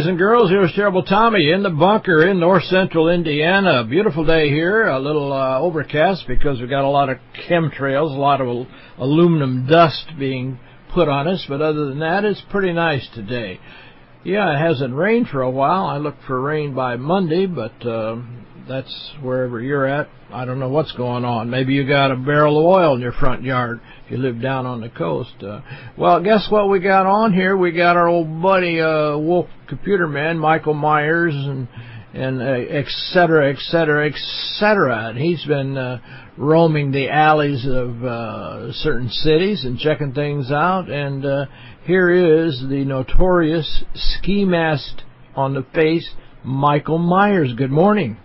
boys and girls. Here's Terrible Tommy in the bunker in north central Indiana. Beautiful day here, a little uh, overcast because we've got a lot of chemtrails, a lot of aluminum dust being put on us, but other than that, it's pretty nice today. Yeah, it hasn't rained for a while. I look for rain by Monday, but uh, that's wherever you're at. I don't know what's going on. Maybe you got a barrel of oil in your front yard if you live down on the coast. Uh, well, guess what we got on here? We got our old buddy uh, Wolf Computer Man, Michael Myers, and and uh, et cetera, et cetera, et cetera. And he's been uh, roaming the alleys of uh, certain cities and checking things out. And uh, here is the notorious ski mask on the face, Michael Myers. Good morning.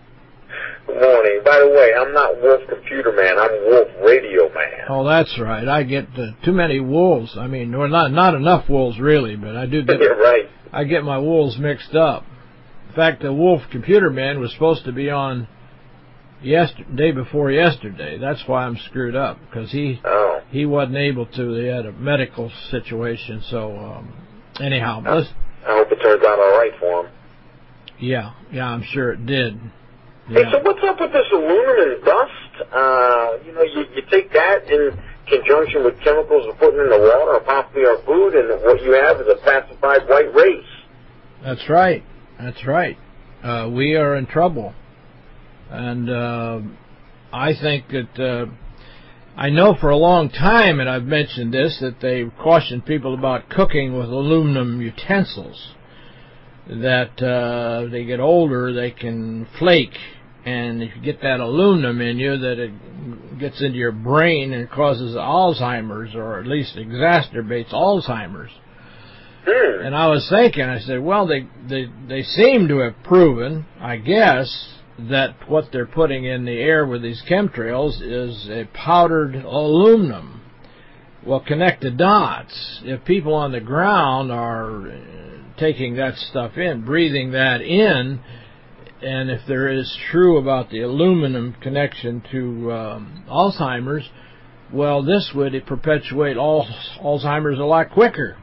Good morning. By the way, I'm not Wolf Computer Man. I'm Wolf Radio Man. Oh, that's right. I get uh, too many wolves. I mean, or not not enough wolves really, but I do get You're right. I get my wolves mixed up. In fact, the Wolf Computer Man was supposed to be on yesterday, day before yesterday. That's why I'm screwed up because he Oh. he wasn't able to. He had a medical situation. So um, anyhow, let's, I hope it turns out all right for him. yeah, yeah, I'm sure it did. Hey, so what's up with this aluminum dust? Uh, you know, you, you take that in conjunction with chemicals we're putting in the water or possibly our food, and what you have is a pacified white race. That's right. That's right. Uh, we are in trouble. And uh, I think that uh, I know for a long time, and I've mentioned this, that they caution people about cooking with aluminum utensils. That uh, they get older, they can flake, and if you get that aluminum in you, that it gets into your brain and causes Alzheimer's, or at least exacerbates Alzheimer's. Hmm. And I was thinking, I said, well, they they they seem to have proven, I guess, that what they're putting in the air with these chemtrails is a powdered aluminum. Well, connect the dots. If people on the ground are uh, taking that stuff in, breathing that in, and if there is true about the aluminum connection to um, Alzheimer's, well, this would perpetuate all Alzheimer's a lot quicker.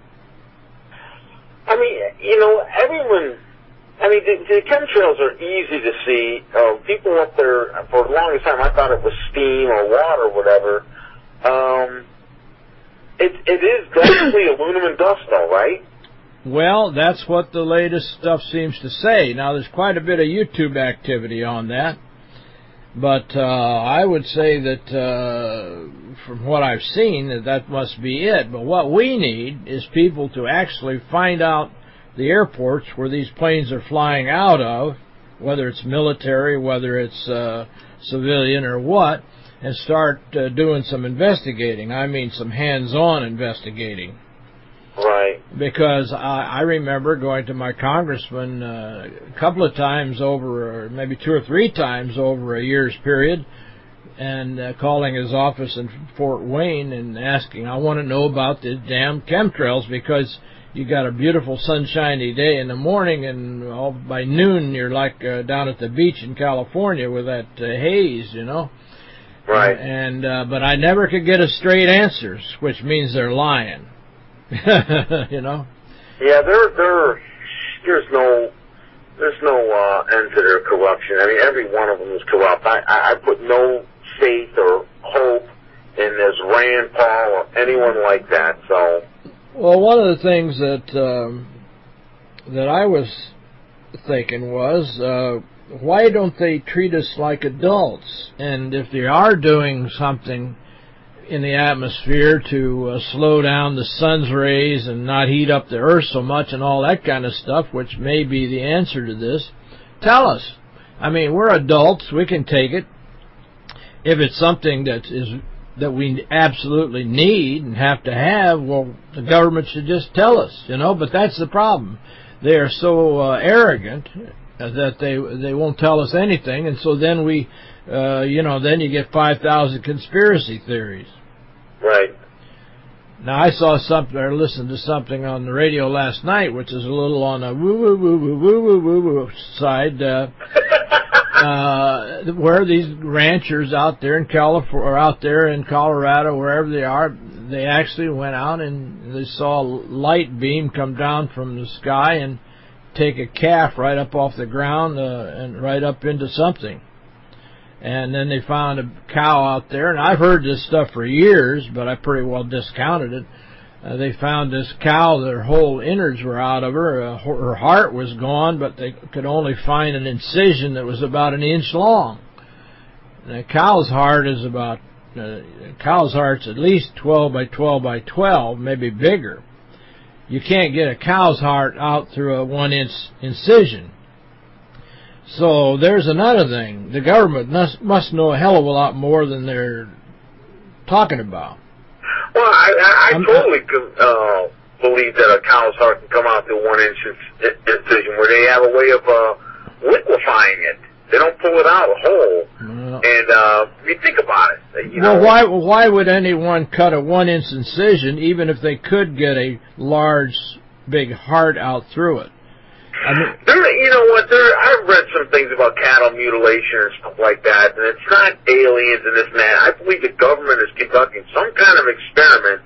I mean, you know, everyone. I mean, the, the chemtrails are easy to see. Uh, people up there for the longest time, I thought it was steam or water, or whatever. Um, it it is definitely aluminum dust, though, right? Well, that's what the latest stuff seems to say. Now, there's quite a bit of YouTube activity on that. But uh, I would say that uh, from what I've seen, that that must be it. But what we need is people to actually find out the airports where these planes are flying out of, whether it's military, whether it's uh, civilian or what, and start uh, doing some investigating. I mean, some hands-on investigating. Right. Because I, I remember going to my congressman uh, a couple of times over, or maybe two or three times over a year's period, and uh, calling his office in Fort Wayne and asking, I want to know about the damn chemtrails because you got a beautiful sunshiny day in the morning and all by noon you're like uh, down at the beach in California with that uh, haze, you know. Right. And uh, but I never could get a straight answer, which means they're lying. you know. Yeah, there, there, there's no, there's no uh, end to their corruption. I mean, every one of them is corrupt. I, I, I put no faith or hope in this Rand Paul or anyone like that. So. Well, one of the things that um, that I was thinking was, uh, why don't they treat us like adults? And if they are doing something in the atmosphere to uh, slow down the sun's rays and not heat up the earth so much and all that kind of stuff, which may be the answer to this, tell us. I mean, we're adults. We can take it. If it's something that is that we absolutely need and have to have, well, the government should just tell us, you know. But that's the problem. They are so uh, arrogant that they they won't tell us anything, and so then we, uh, you know, then you get 5,000 conspiracy theories. Right. Now, I saw something or listened to something on the radio last night, which is a little on a woo-woo-woo-woo-woo-woo-woo side, uh, uh, where these ranchers out there in California, or out there in Colorado, wherever they are, they actually went out and they saw a light beam come down from the sky and take a calf right up off the ground uh, and right up into something and then they found a cow out there, and I've heard this stuff for years, but I pretty well discounted it. Uh, they found this cow, their whole innards were out of her, uh, her heart was gone, but they could only find an incision that was about an inch long. And a cow's heart is about, uh, cow's heart's at least 12 by 12 by 12, maybe bigger. You can't get a cow's heart out through a one-inch incision. So there's another thing. The government must, must know a hell of a lot more than they're talking about. Well, I, I, I totally uh, believe that a cow's heart can come out through one inch incision where they have a way of uh, liquefying it. They don't pull it out whole. Well, and uh, you think about it. You well, know, why why would anyone cut a one inch incision even if they could get a large, big heart out through it? I mean, there, you know what? There, I've read some things about cattle mutilation and stuff like that, and it's not aliens and this and that. I believe the government is conducting some kind of experiment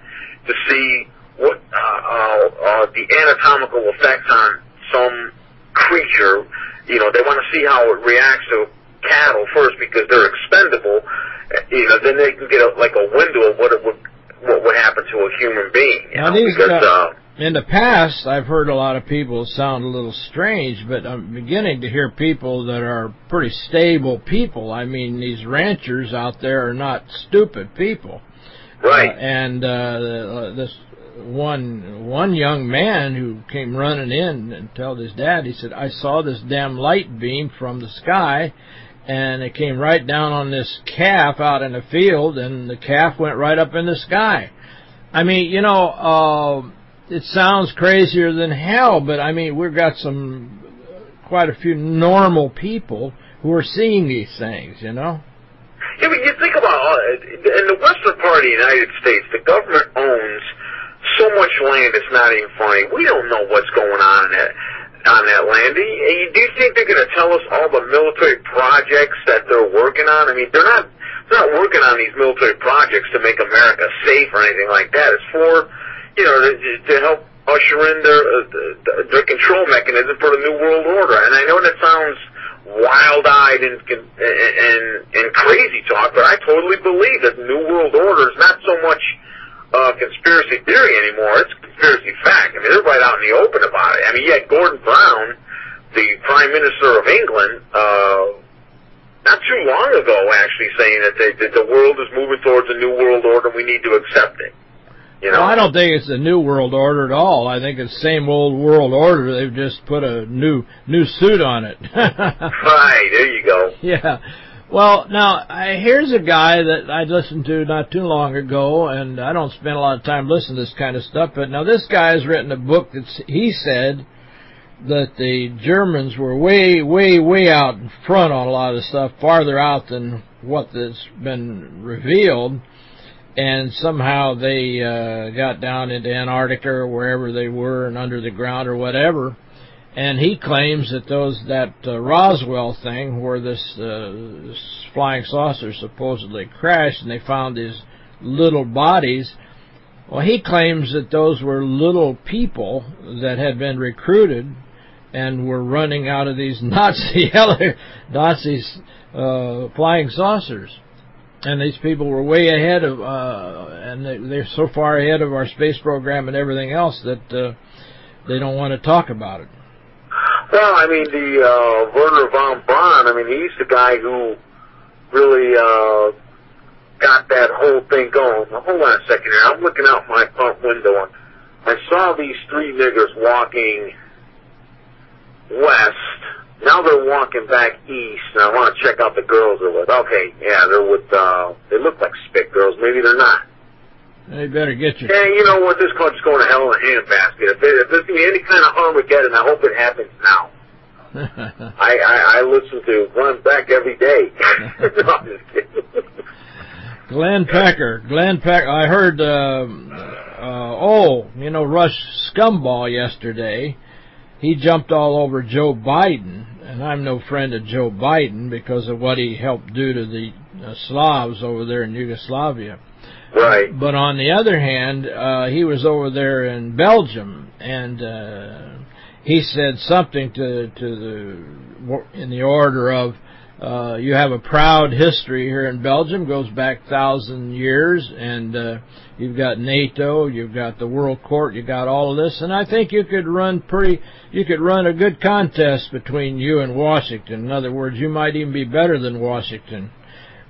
to see what uh, uh, uh, the anatomical effects on some creature. You know, they want to see how it reacts to cattle first because they're expendable. You know, then they can get a, like a window of what it would what would happen to a human being. You now know, these because, uh, in the past, I've heard a lot of people sound a little strange, but I'm beginning to hear people that are pretty stable people. I mean, these ranchers out there are not stupid people. Right. Uh, and uh, this one one young man who came running in and told his dad, he said, I saw this damn light beam from the sky, and it came right down on this calf out in the field, and the calf went right up in the sky. I mean, you know... Uh, it sounds crazier than hell, but I mean, we've got some quite a few normal people who are seeing these things, you know? Yeah, but you think about uh, in the western part of the United States, the government owns so much land it's not even funny. We don't know what's going on in that on that land. Do you, do you think they're going to tell us all the military projects that they're working on? I mean, they're not they're not working on these military projects to make America safe or anything like that. It's for you know, to, help usher in their uh, their control mechanism for the new world order. And I know that sounds wild-eyed and and and crazy talk, but I totally believe that the new world order is not so much uh, conspiracy theory anymore; it's conspiracy fact. I mean, they're right out in the open about it. I mean, had Gordon Brown, the Prime Minister of England. Uh, not too long ago, actually saying that, they, that the world is moving towards a new world order and we need to accept it. You know? Well, I don't think it's a new world order at all. I think it's the same old world order. They've just put a new new suit on it. right, there you go. Yeah. Well, now, I, here's a guy that I listened to not too long ago, and I don't spend a lot of time listening to this kind of stuff, but now this guy has written a book that he said that the Germans were way, way, way out in front on a lot of stuff, farther out than what has been revealed, and somehow they uh, got down into Antarctica or wherever they were and under the ground or whatever, and he claims that those that uh, Roswell thing where this, uh, flying saucer supposedly crashed and they found these little bodies, well, he claims that those were little people that had been recruited and were running out of these Nazi Nazis uh, flying saucers. And these people were way ahead of, uh, and they, are so far ahead of our space program and everything else that uh, they don't want to talk about it. Well, I mean, the uh, Wernher von Braun, I mean, he's the guy who really uh, got that whole thing going. Now, hold on a second here. I'm looking out my front window, and I saw these three niggers walking west. Now they're walking back east, and I want to check out the girls they're with. Okay, yeah, they're with, uh, they look like spit girls. Maybe they're not. They better get you. Yeah, you know what? This club's going to hell in a handbasket. If, if there's going to be any kind of Armageddon, I hope it happens now. I, I I listen to Glenn Beck every day. no, I'm just kidding. Glenn Pecker. Glenn Pecker. I heard, uh, uh, oh, you know, Rush Scumball yesterday. He jumped all over Joe Biden, and I'm no friend of Joe Biden because of what he helped do to the uh, Slavs over there in Yugoslavia. Right. But on the other hand, uh, he was over there in Belgium, and uh, he said something to to the in the order of uh, you have a proud history here in Belgium, goes back thousand years, and uh, you've got NATO, you've got the World Court, you've got all of this, and I think you could run pretty, you could run a good contest between you and Washington. In other words, you might even be better than Washington.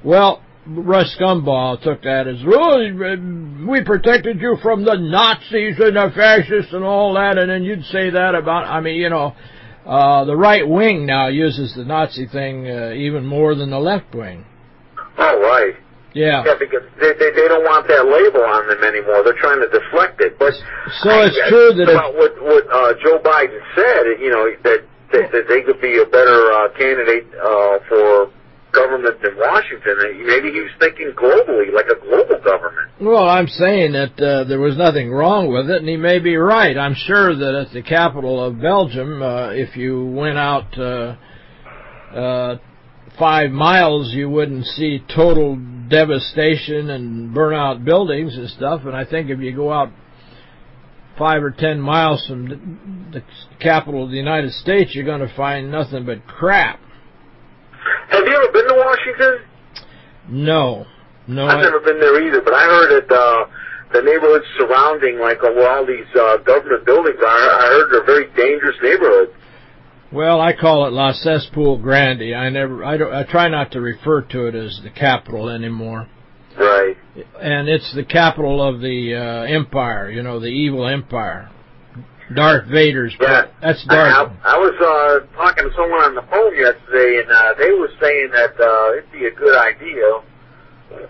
Well, Russ Gumball took that as, oh, we protected you from the Nazis and the fascists and all that, and then you'd say that about, I mean, you know, uh, the right wing now uses the Nazi thing uh, even more than the left wing. Oh, right. Yeah. Yeah, because they, they they don't want that label on them anymore. They're trying to deflect it. But so I, it's true that about what what uh, Joe Biden said, you know, that that, that they could be a better uh, candidate uh, for government in Washington. Maybe he was thinking globally, like a global government. Well, I'm saying that uh, there was nothing wrong with it, and he may be right. I'm sure that at the capital of Belgium, uh, if you went out uh, uh, five miles, you wouldn't see total devastation and burn-out buildings and stuff. And I think if you go out five or ten miles from the capital of the United States, you're going to find nothing but crap. Have you ever been to Washington? No. No. I've I, never been there either, but I heard that uh, the neighborhoods surrounding, like where all these uh, government buildings are, I heard they're very dangerous neighborhoods. Well, I call it La Cesspool Grande. I never, I don't, I try not to refer to it as the capital anymore. Right. And it's the capital of the uh, empire, you know, the evil empire. Darth Vader's. Yeah. That's Darth. I, I, was uh, talking to someone on the phone yesterday, and uh, they were saying that uh, it'd be a good idea.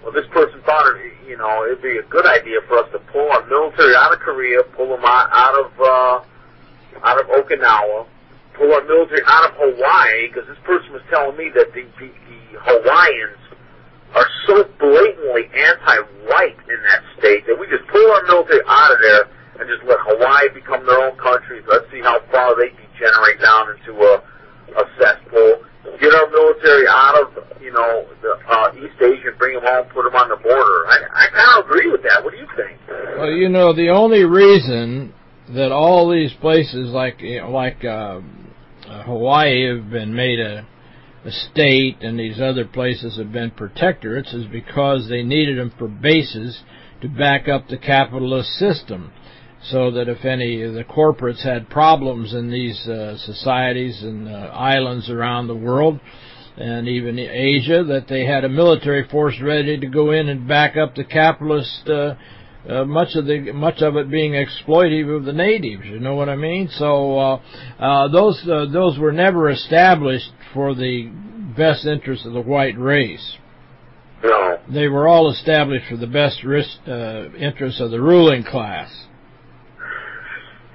Well, this person thought, it, you know, it'd be a good idea for us to pull our military out of Korea, pull them out, out of uh, out of Okinawa, pull our military out of Hawaii, because this person was telling me that the, the, the Hawaiians are so blatantly anti-white in that state that we just pull our military out of there and just let Hawaii become their own country. Let's see how far they degenerate down into a, a cesspool. Get our military out of, you know, the uh, East Asia and bring them home, put them on the border. I, I kind of agree with that. What do you think? Well, you know, the only reason that all these places like you know, like uh, Hawaii have been made a, a state and these other places have been protectorates is because they needed them for bases to back up the capitalist system so that if any of the corporates had problems in these uh, societies and uh, islands around the world, and even Asia, that they had a military force ready to go in and back up the capitalist, uh, uh, much of the much of it being exploitive of the natives. You know what I mean? So uh, uh, those uh, those were never established for the best interests of the white race. No. They were all established for the best risk, uh, interests of the ruling class.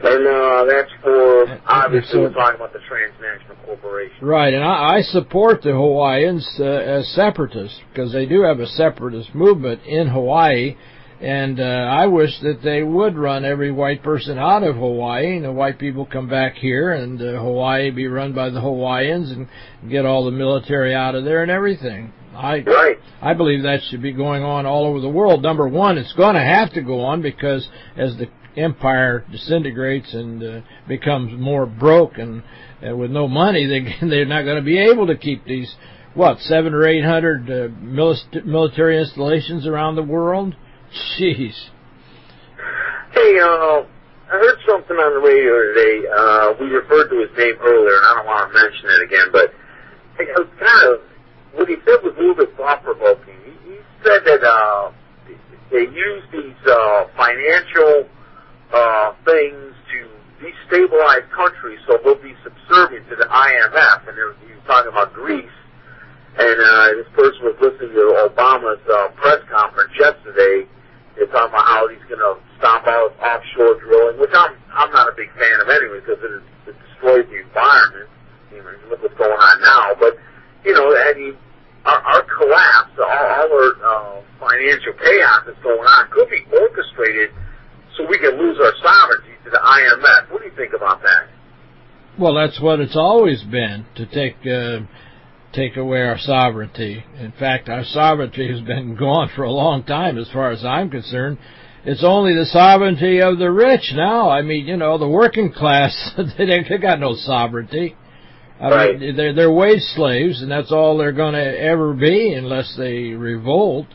And uh, that's for, obviously, so, we're talking about the transnational corporation. Right, and I, I support the Hawaiians uh, as separatists, because they do have a separatist movement in Hawaii, and uh, I wish that they would run every white person out of Hawaii, and the white people come back here, and uh, Hawaii be run by the Hawaiians, and get all the military out of there and everything. I right. I believe that should be going on all over the world. Number one, it's going to have to go on because as the empire disintegrates and uh, becomes more broke and uh, with no money, they they're not going to be able to keep these what seven or eight hundred uh, military installations around the world. Jeez. Hey, uh, I heard something on the radio today. Uh, we referred to his name earlier, and I don't want to mention it again, but I was kind of what he said was a little bit thought provoking. He, he said that uh, they use these uh, financial uh, things to destabilize countries so they'll be subservient to the IMF. And there, he was talking about Greece. And uh, this person was listening to Obama's uh, press conference yesterday. They're talking about how he's going to stop out offshore drilling, which I'm I'm not a big fan of anyway because it, it destroys the environment. You know, look what's going on now. But you know, and he, our, our collapse, all, all our uh, financial chaos that's going on could be orchestrated so we can lose our sovereignty to the IMF. What do you think about that? Well, that's what it's always been, to take uh, take away our sovereignty. In fact, our sovereignty has been gone for a long time as far as I'm concerned. It's only the sovereignty of the rich now. I mean, you know, the working class, they, they got no sovereignty. I right. mean, they're, they're wage slaves, and that's all they're going to ever be unless they revolt.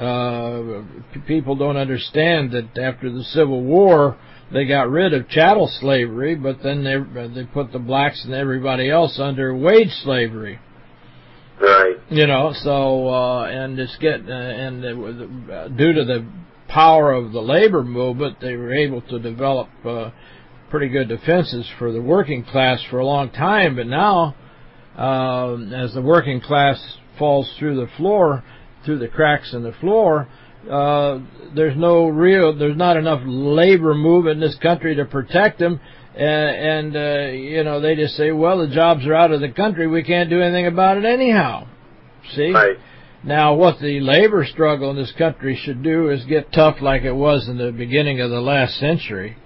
Uh, people don't understand that after the Civil War, they got rid of chattel slavery, but then they they put the blacks and everybody else under wage slavery. Right. You know, so uh, and it's get uh, and uh, due to the power of the labor movement, they were able to develop uh, pretty good defenses for the working class for a long time, but now, uh, as the working class falls through the floor, through the cracks in the floor, uh, there's no real, there's not enough labor movement in this country to protect them, and, and uh, you know, they just say, well, the jobs are out of the country, we can't do anything about it anyhow. See? Right. Now, what the labor struggle in this country should do is get tough like it was in the beginning of the last century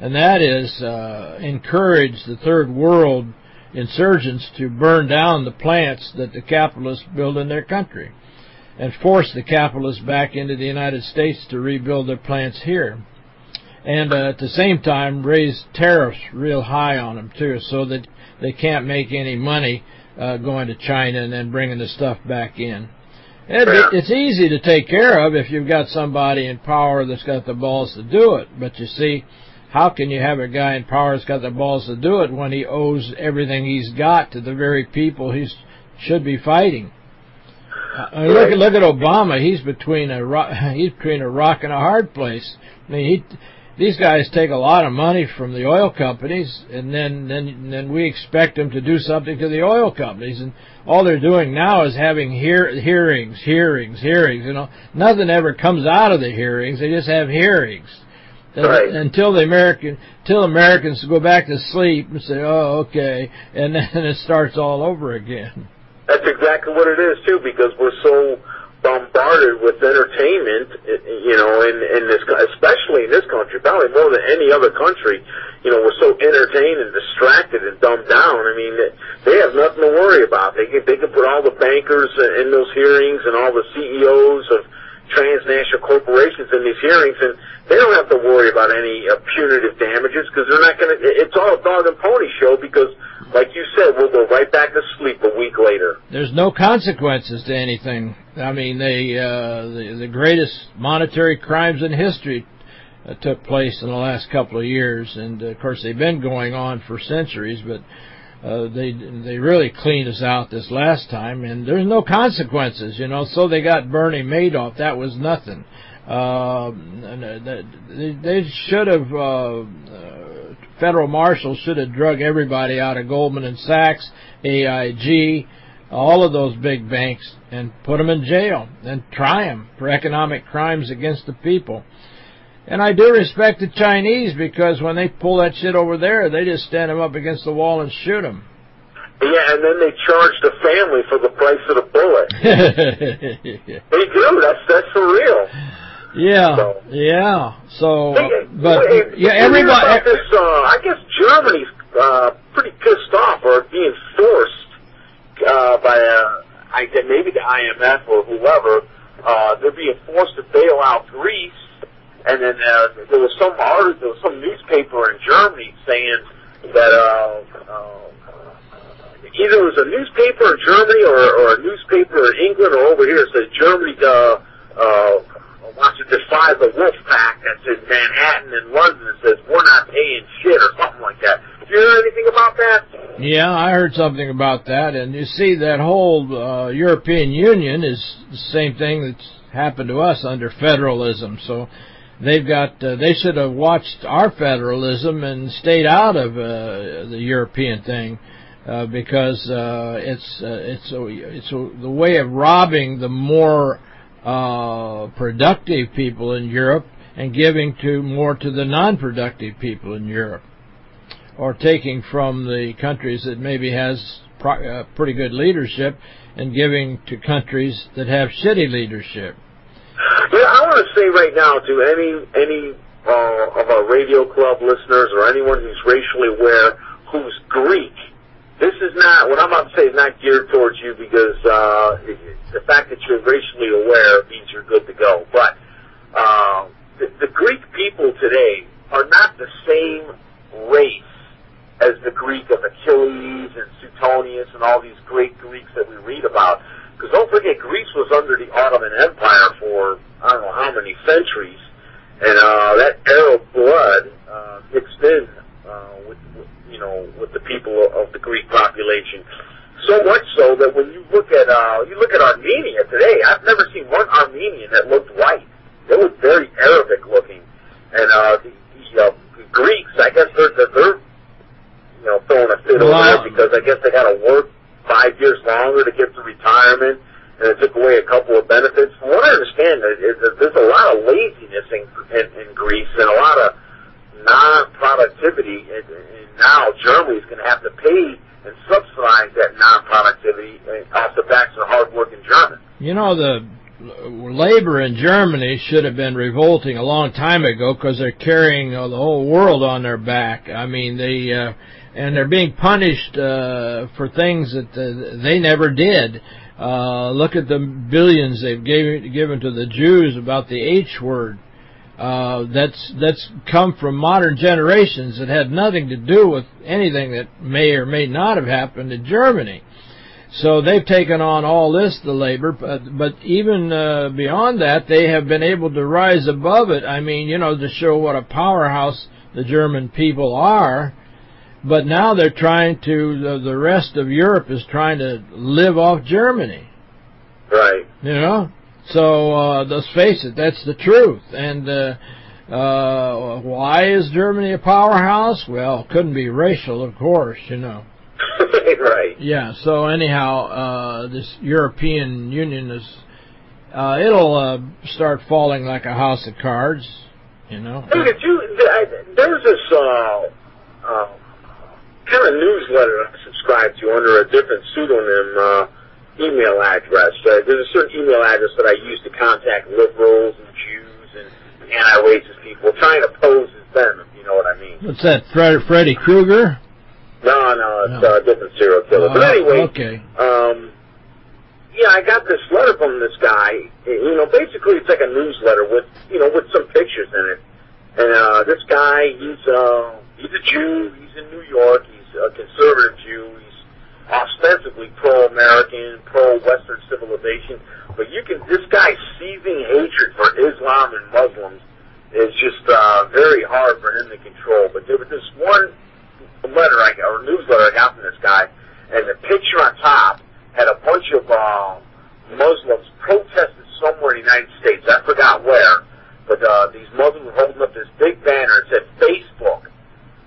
and that is uh, encourage the third world insurgents to burn down the plants that the capitalists build in their country and force the capitalists back into the United States to rebuild their plants here. And uh, at the same time, raise tariffs real high on them, too, so that they can't make any money uh, going to China and then bringing the stuff back in. it's easy to take care of if you've got somebody in power that's got the balls to do it. But you see, how can you have a guy in power that's got the balls to do it when he owes everything he's got to the very people he should be fighting? I mean, look at look at Obama. He's between a rock, he's between a rock and a hard place. I mean, he these guys take a lot of money from the oil companies, and then then then we expect them to do something to the oil companies, and all they're doing now is having hear, hearings, hearings, hearings. You know, nothing ever comes out of the hearings. They just have hearings. Right. Until the American, until Americans go back to sleep and say, "Oh, okay," and then it starts all over again. That's exactly what it is too, because we're so bombarded with entertainment, you know, in in this, especially in this country, probably more than any other country. You know, we're so entertained and distracted and dumbed down. I mean, they have nothing to worry about. They can they can put all the bankers in those hearings and all the CEOs of transnational corporations in these hearings, and they don't have to worry about any uh, punitive damages because they're not going to. It's all a dog and pony show because, like you said, we'll go right back to sleep a week later. There's no consequences to anything. I mean, they uh, the the greatest monetary crimes in history uh, took place in the last couple of years, and of course they've been going on for centuries, but uh, they they really cleaned us out this last time, and there's no consequences, you know. So they got Bernie Madoff. That was nothing. Uh, they, they should have. Uh, uh, federal marshals should have drug everybody out of Goldman and Sachs, AIG, all of those big banks and put them in jail and try them for economic crimes against the people. And I do respect the Chinese because when they pull that shit over there, they just stand them up against the wall and shoot them. Yeah, and then they charge the family for the price of the bullet. they do. That's that's for real. Yeah, so. yeah. So, but yeah, everybody. This, uh, I guess Germany's uh, pretty pissed off or being forced uh, by uh, I maybe the IMF or whoever. Uh, they're being forced to bail out Greece, and then uh, there was some article, there was some newspaper in Germany saying that. Uh, uh, either it was a newspaper in Germany or, or a newspaper in England or over here said Germany uh, uh, wants to defy the wolf pack that's in Manhattan and London and says we're not paying shit or something like that. Did you hear anything about that? Yeah, I heard something about that. And you see, that whole uh, European Union is the same thing that's happened to us under federalism. So they've got uh, they should have watched our federalism and stayed out of uh, the European thing. Uh, because uh, it's uh, it's a, it's a, the way of robbing the more uh, productive people in Europe and giving to more to the non-productive people in Europe, or taking from the countries that maybe has pro uh, pretty good leadership and giving to countries that have shitty leadership. Yeah, I want to say right now to any any uh, of our radio club listeners or anyone who's racially aware who's Greek this is not what I'm about to say is not geared towards you because uh, the fact that you're racially aware means you're good to go. But uh, the, the Greek people today are not the same race as the Greek of Achilles and Suetonius and all these great Greeks that we read about. Because don't forget, Greece was under the Ottoman Empire for I don't know how many centuries, and uh, that Arab blood uh, mixed in uh, with, with you know, with the people of the Greek population. So much so that when you look at uh, you look at Armenia today, I've never seen one Armenian that looked white. They look very Arabic looking, and uh, the, the, uh, the Greeks, I guess they're they're you know throwing a fit over there because I guess they got to work five years longer to get to retirement, and it took away a couple of benefits. From what I understand, is that there's a lot of laziness in, in, in Greece and a lot of non-productivity, and, and now Germany's going to have to pay and subsidize that non-productivity off the backs of hard-working Germans. You know, the labor in Germany should have been revolting a long time ago because they're carrying uh, the whole world on their back. I mean, they uh, and they're being punished uh, for things that uh, they never did. Uh, look at the billions they've gave, given to the Jews about the H word uh, that's that's come from modern generations that had nothing to do with anything that may or may not have happened in Germany. So they've taken on all this, the labor, but, but even uh, beyond that, they have been able to rise above it. I mean, you know, to show what a powerhouse the German people are. But now they're trying to, the, the rest of Europe is trying to live off Germany. Right. You know? So uh, let's face it, that's the truth. And uh, uh, why is Germany a powerhouse? Well, couldn't be racial, of course, you know. right. Yeah. So anyhow, uh, this European Union is uh, it'll uh, start falling like a house of cards, you know. Hey, did you? There was this uh, uh, kind of newsletter I subscribed to under a different pseudonym. Uh, email address. Uh, there's a certain email address that I use to contact liberals and Jews and anti-racist people, trying to pose as them, if you know what I mean. What's that, Fred, Freddy Krueger? No, no, it's no. Uh, a different serial killer. Uh, but anyway, okay. um, yeah, I got this letter from this guy. You know, basically it's like a newsletter with, you know, with some pictures in it. And uh, this guy, he's uh, he's a Jew. He's in New York. He's a conservative Jew. He's ostensibly pro-American, pro-Western civilization, but you can, this guy's seething hatred for Islam and Muslims is just uh, very hard for him to control. But there was this one letter I or newsletter I got from this guy, and the picture on top had a bunch of uh, Muslims protesting somewhere in the United States. I forgot where, but uh, these Muslims were holding up this big banner. It said, Facebook,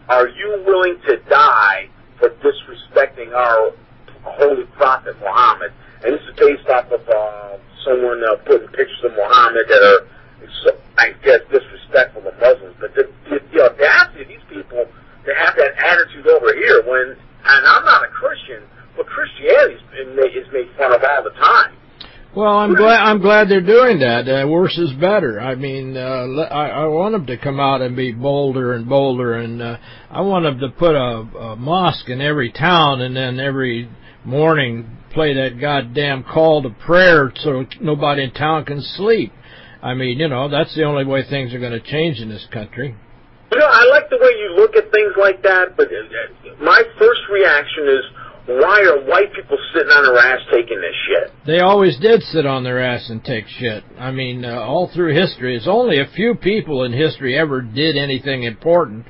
are you willing to die for disrespecting our holy prophet Muhammad. And this is based off of uh, someone uh, putting pictures of Muhammad that are, I guess, disrespectful to Muslims. But the, the, the audacity of these people to have that attitude over here when, and I'm not a Christian, but Christianity is made, is made fun of all the time. Well, I'm glad I'm glad they're doing that. Uh, worse is better. I mean, uh, I, I want them to come out and be bolder and bolder, and uh, I want them to put a, a mosque in every town, and then every morning play that goddamn call to prayer so nobody in town can sleep. I mean, you know, that's the only way things are going to change in this country. You know, I like the way you look at things like that, but uh, my first reaction is why are white people sitting on their ass taking this shit? They always did sit on their ass and take shit. I mean, uh, all through history, it's only a few people in history ever did anything important.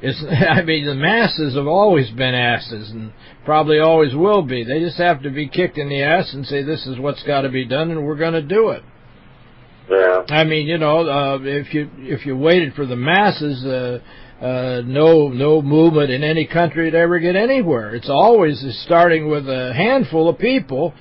It's, I mean, the masses have always been asses and probably always will be. They just have to be kicked in the ass and say, this is what's got to be done, and we're going to do it. Yeah. I mean, you know, uh, if you if you waited for the masses, uh, uh, no no movement in any country to ever get anywhere. It's always starting with a handful of people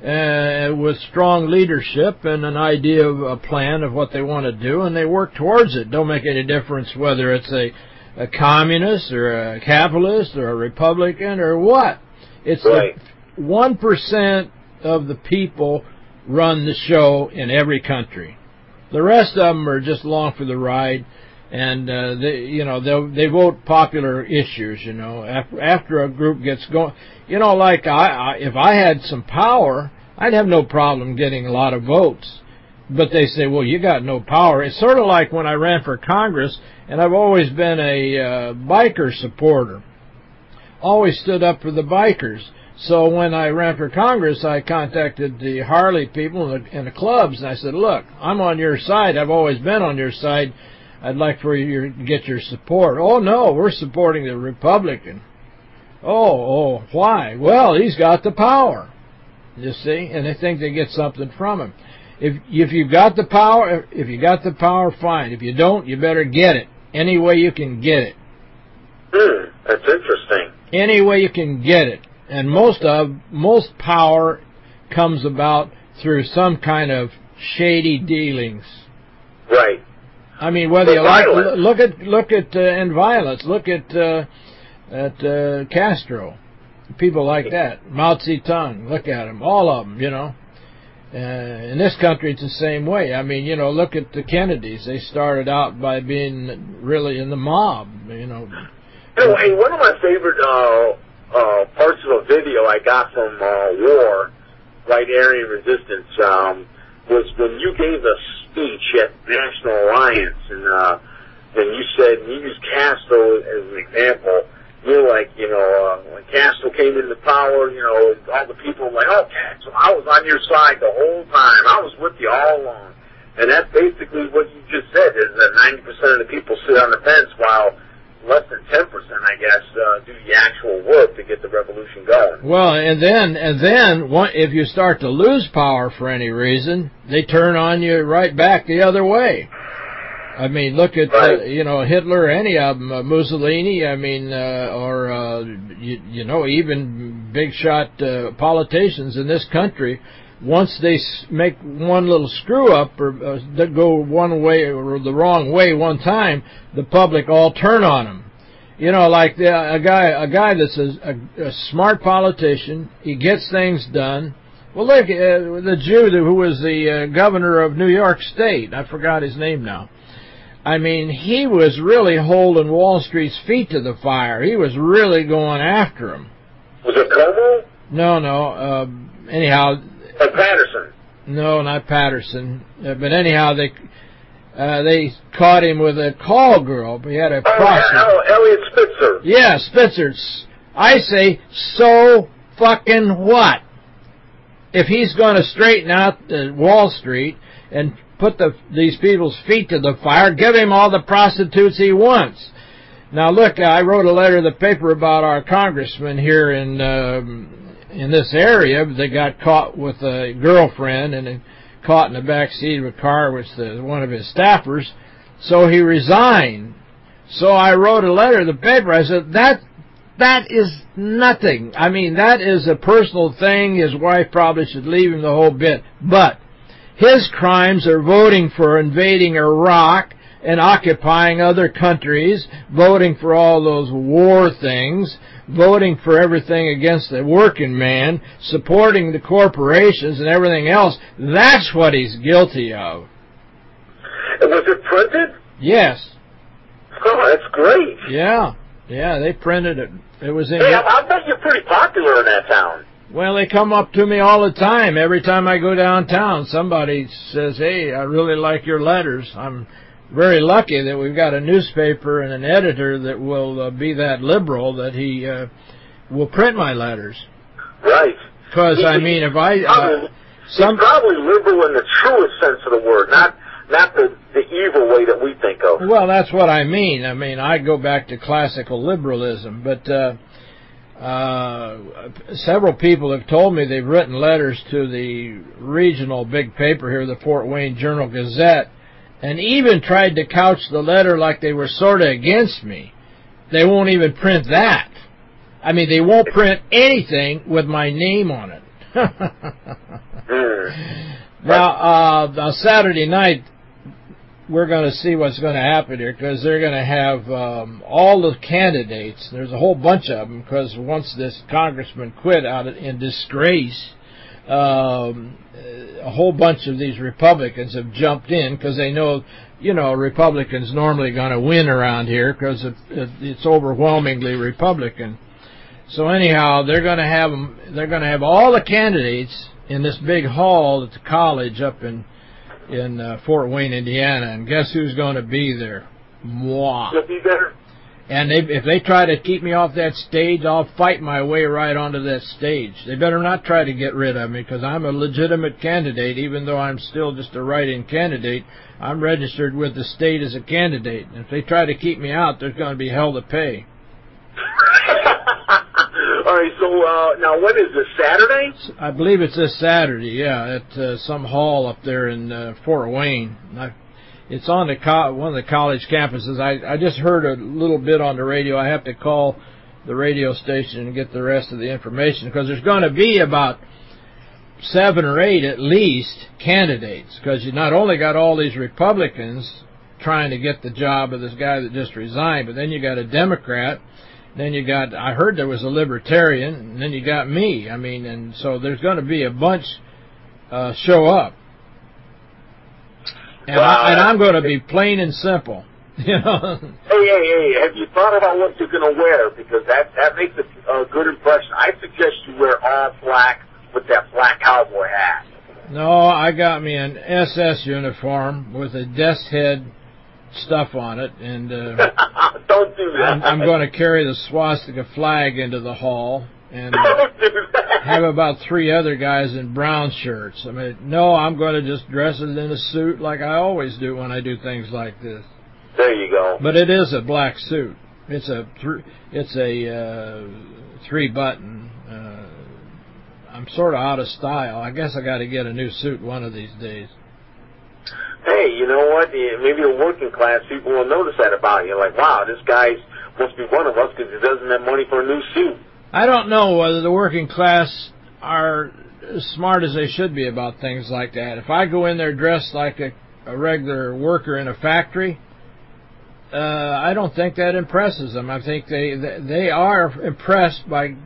uh, with strong leadership and an idea of a plan of what they want to do, and they work towards it. Don't make any difference whether it's a, a communist or a capitalist or a Republican or what. It's right. one percent of the people run the show in every country. The rest of them are just along for the ride and uh, they you know they they vote popular issues you know after after a group gets going you know like I, I if I had some power I'd have no problem getting a lot of votes but they say well you got no power it's sort of like when I ran for Congress and I've always been a uh, biker supporter always stood up for the bikers so when I ran for Congress, I contacted the Harley people and the, and the clubs, and I said, look, I'm on your side. I've always been on your side. I'd like for you to get your support. Oh, no, we're supporting the Republican. Oh, oh, why? Well, he's got the power, you see, and they think they get something from him. If if you've got the power, if you got the power, fine. If you don't, you better get it any way you can get it. Hmm, that's interesting. Any way you can get it, and most of most power comes about through some kind of shady dealings. Right. I mean, whether you like look at look at uh, and violence, look at uh, at uh, Castro, people like that, Mao Zedong, look at them, all of them, you know. Uh, in this country, it's the same way. I mean, you know, look at the Kennedys. They started out by being really in the mob, you know. Anyway, one of my favorite uh, uh, parts of a video I got from uh, War, White Aryan Resistance, um, was when you gave a speech at National Alliance, and uh, and you said you used Castro as an example. You're like, you know, uh, when Castro came into power, you know, all the people were like, oh, Castro, I was on your side the whole time. I was with you all along. And that's basically what you just said, is that 90% of the people sit on the fence while less than 10%, I guess, uh, do the actual work to get the revolution going. Well, and then and then if you start to lose power for any reason, they turn on you right back the other way. I mean, look at right. uh, you know Hitler, any of them, uh, Mussolini. I mean, uh, or uh, you, you know even big shot uh, politicians in this country. Once they make one little screw up or uh, go one way or the wrong way one time, the public all turn on them. You know, like the, a guy a guy that's a, a, a smart politician. He gets things done. Well, look, uh, the Jew who was the uh, governor of New York State. I forgot his name now. I mean, he was really holding Wall Street's feet to the fire. He was really going after him. Was it Cuomo? No, no. Uh, anyhow. Paterson. No, not Paterson. Uh, but anyhow, they uh, they caught him with a call girl. He had a oh, prostitute. Oh, Eliot Spitzer. Yeah, Spitzer's. I say, so fucking what? If he's going to straighten out Wall Street and put the, these people's feet to the fire. Give him all the prostitutes he wants. Now, look, I wrote a letter to the paper about our congressman here in um, in this area. They got caught with a girlfriend and caught in the back seat of a car with the, one of his staffers. So he resigned. So I wrote a letter to the paper. I said, that that is nothing. I mean, that is a personal thing. His wife probably should leave him the whole bit. But His crimes are voting for invading Iraq and occupying other countries, voting for all those war things, voting for everything against the working man, supporting the corporations and everything else. That's what he's guilty of. And was it printed? Yes. Oh, that's great. Yeah. Yeah, they printed it. It was in... Hey, I, I bet you're pretty popular in that town. Well, they come up to me all the time. Every time I go downtown, somebody says, hey, I really like your letters. I'm very lucky that we've got a newspaper and an editor that will uh, be that liberal that he uh, will print my letters. Right. Because, I mean, if I... Uh, some probably liberal in the truest sense of the word, not not the, the evil way that we think of. Well, that's what I mean. I mean, I go back to classical liberalism, but... Uh, uh, several people have told me they've written letters to the regional big paper here, the Fort Wayne Journal-Gazette, and even tried to couch the letter like they were sort of against me. They won't even print that. I mean, they won't print anything with my name on it. now, uh, on Saturday night, we're going to see what's going to happen here because they're going to have um, all the candidates. There's a whole bunch of them because once this congressman quit out in disgrace, um, a whole bunch of these Republicans have jumped in because they know, you know, Republicans normally going to win around here because it, it, it's overwhelmingly Republican. So anyhow, they're going to have them. They're going to have all the candidates in this big hall at the college up in in uh, Fort Wayne, Indiana, and guess who's going to be there? Moi. Be. And they, if they try to keep me off that stage, I'll fight my way right onto that stage. They better not try to get rid of me because I'm a legitimate candidate, even though I'm still just a write-in candidate. I'm registered with the state as a candidate. And if they try to keep me out, there's going to be hell to pay. All right, so uh, now when is this, Saturday? I believe it's this Saturday, yeah, at uh, some hall up there in uh, Fort Wayne. I, it's on the co- one of the college campuses. I, I just heard a little bit on the radio. I have to call the radio station and get the rest of the information because there's going to be about seven or eight at least candidates because you not only got all these Republicans trying to get the job of this guy that just resigned, but then you got a Democrat then you got, I heard there was a libertarian, and then you got me. I mean, and so there's going to be a bunch uh, show up. And, I, and I'm going to be plain and simple. You know. Hey, hey, hey! Have you thought about what you're going to wear? Because that that makes a, a good impression. I suggest you wear all black with that black cowboy hat. No, I got me an SS uniform with a death's head stuff on it, and uh, don't do that. I'm, I'm going to carry the swastika flag into the hall and have about three other guys in brown shirts. I mean, no, I'm going to just dress it in a suit like I always do when I do things like this. There you go. But it is a black suit. It's a th it's a uh, three button. Uh, I'm sort of out of style. I guess I got to get a new suit one of these days hey, you know what? Maybe the working class people will notice that about you. Like, wow, this guy must be one of us because he doesn't have money for a new suit. I don't know whether the working class are as smart as they should be about things like that. If I go in there dressed like a, a regular worker in a factory, uh, I don't think that impresses them. I think they they are impressed by.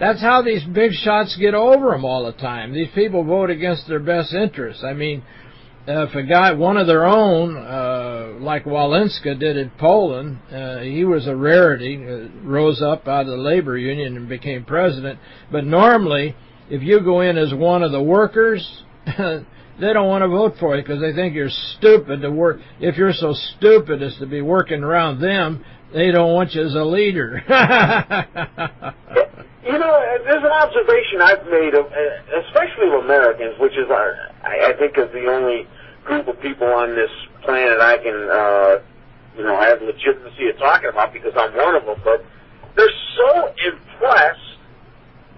That's how these big shots get over them all the time. These people vote against their best interests. I mean, uh, if a guy, one of their own, uh, like Walenska did in Poland, uh, he was a rarity, uh, rose up out of the labor union and became president. But normally, if you go in as one of the workers, they don't want to vote for you because they think you're stupid to work. If you're so stupid as to be working around them, they don't want you as a leader. You know, there's an observation I've made of, uh, especially of Americans, which is, our, I think, is the only group of people on this planet I can, uh, you know, have legitimacy of talking about because I'm one of them. But they're so impressed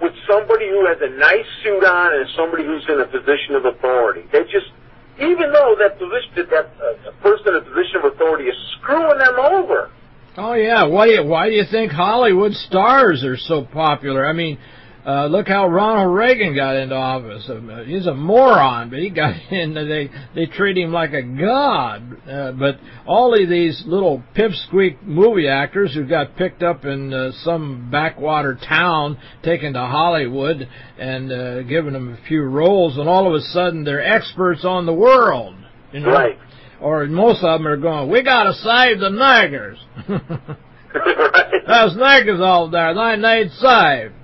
with somebody who has a nice suit on and somebody who's in a position of authority. They just, even though that position, that uh, person in a position of authority is screwing them over. Oh yeah, why do you, why do you think Hollywood stars are so popular? I mean, Uh, look how Ronald Reagan got into office. Uh, he's a moron, but he got in. They they treat him like a god. Uh, but all of these little pipsqueak movie actors who got picked up in uh, some backwater town, taken to Hollywood, and uh, given them a few roles, and all of a sudden they're experts on the world. You know? Right. Or most of them are going, we got to save the niggers. right. Those niggers all there, they need saved.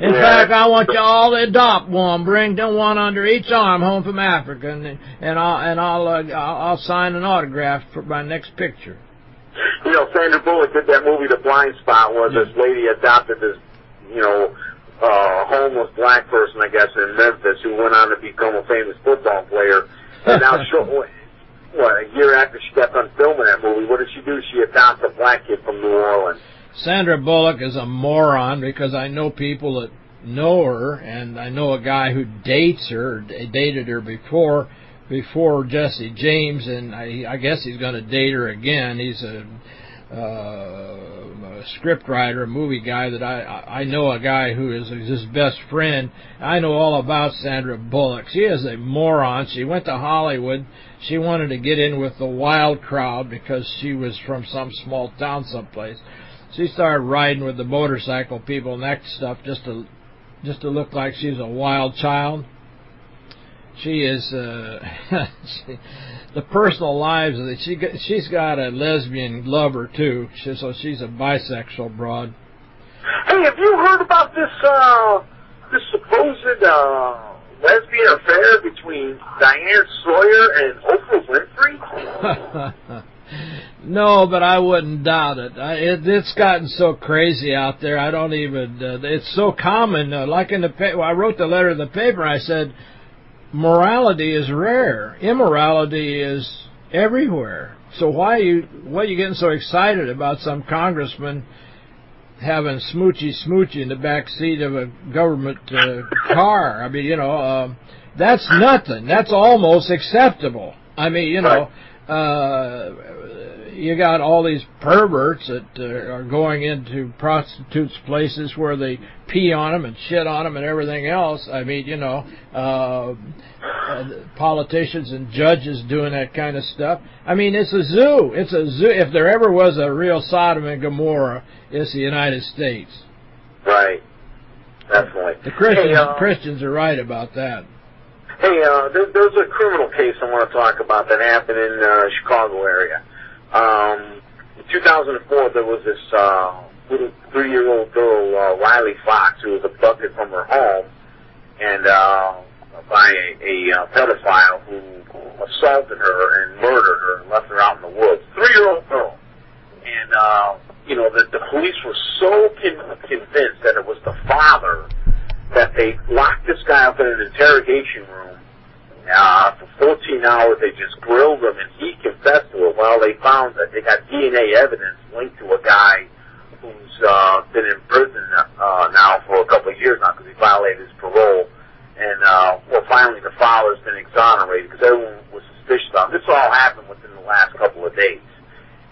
In Yeah. fact, I want you all to adopt one, bring them one under each arm home from Africa, and, and I'll and I'll, uh, I'll sign an autograph for my next picture. You know, Sandra Bullock did that movie, The Blind Spot, where this lady adopted this, you know, uh, homeless black person, I guess, in Memphis, who went on to become a famous football player. And now, short, what, a year after she got done filming that movie, what did she do? She adopted a black kid from New Orleans. Sandra Bullock is a moron because I know people that know her, and I know a guy who dates her, dated her before, before Jesse James, and I, I guess he's going to date her again. He's a, uh, a script writer, a movie guy that I I know a guy who is his best friend. I know all about Sandra Bullock. She is a moron. She went to Hollywood. She wanted to get in with the wild crowd because she was from some small town someplace. She started riding with the motorcycle people and that stuff just to just to look like she's a wild child. She is uh, she, the personal lives that she got, she's got a lesbian lover too. She, so she's a bisexual broad. Hey, have you heard about this, uh, this supposed, uh, lesbian affair between Diane Sawyer and Oprah Winfrey? no, but I wouldn't doubt it. I, it. It's gotten so crazy out there. I don't even. Uh, it's so common. Uh, like in the paper, I wrote the letter in the paper. I said, morality is rare. Immorality is everywhere. So why are you why are you getting so excited about some congressman having smoochy smoochy in the back seat of a government uh, car? I mean, you know, uh, that's nothing. That's almost acceptable. I mean, you know, uh, you got all these perverts that uh, are going into prostitutes' places where they pee on them and shit on them and everything else. I mean, you know, uh, uh, politicians and judges doing that kind of stuff. I mean, it's a zoo. It's a zoo. If there ever was a real Sodom and Gomorrah, it's the United States. Right. Definitely. The Christians, Hey, uh, Christians are right about that. Hey, uh, there, there's a criminal case I want to talk about that happened in uh, Chicago area. Um, in 2004, there was this uh, little three-year-old girl, uh, Riley Fox, who was abducted from her home and uh, by a, a uh, pedophile who assaulted her and murdered her and left her out in the woods. Three-year-old girl. And, uh, you know, the, the police were so con- convinced that it was the father that they locked this guy up in an interrogation room uh, for 14 hours. They just grilled him, and he confessed to it. Well, they found that they got DNA evidence linked to a guy who's uh, been in prison uh, now for a couple of years now because he violated his parole. And uh, well, finally, the father's been exonerated because everyone was suspicious of him. This all happened within the last couple of days.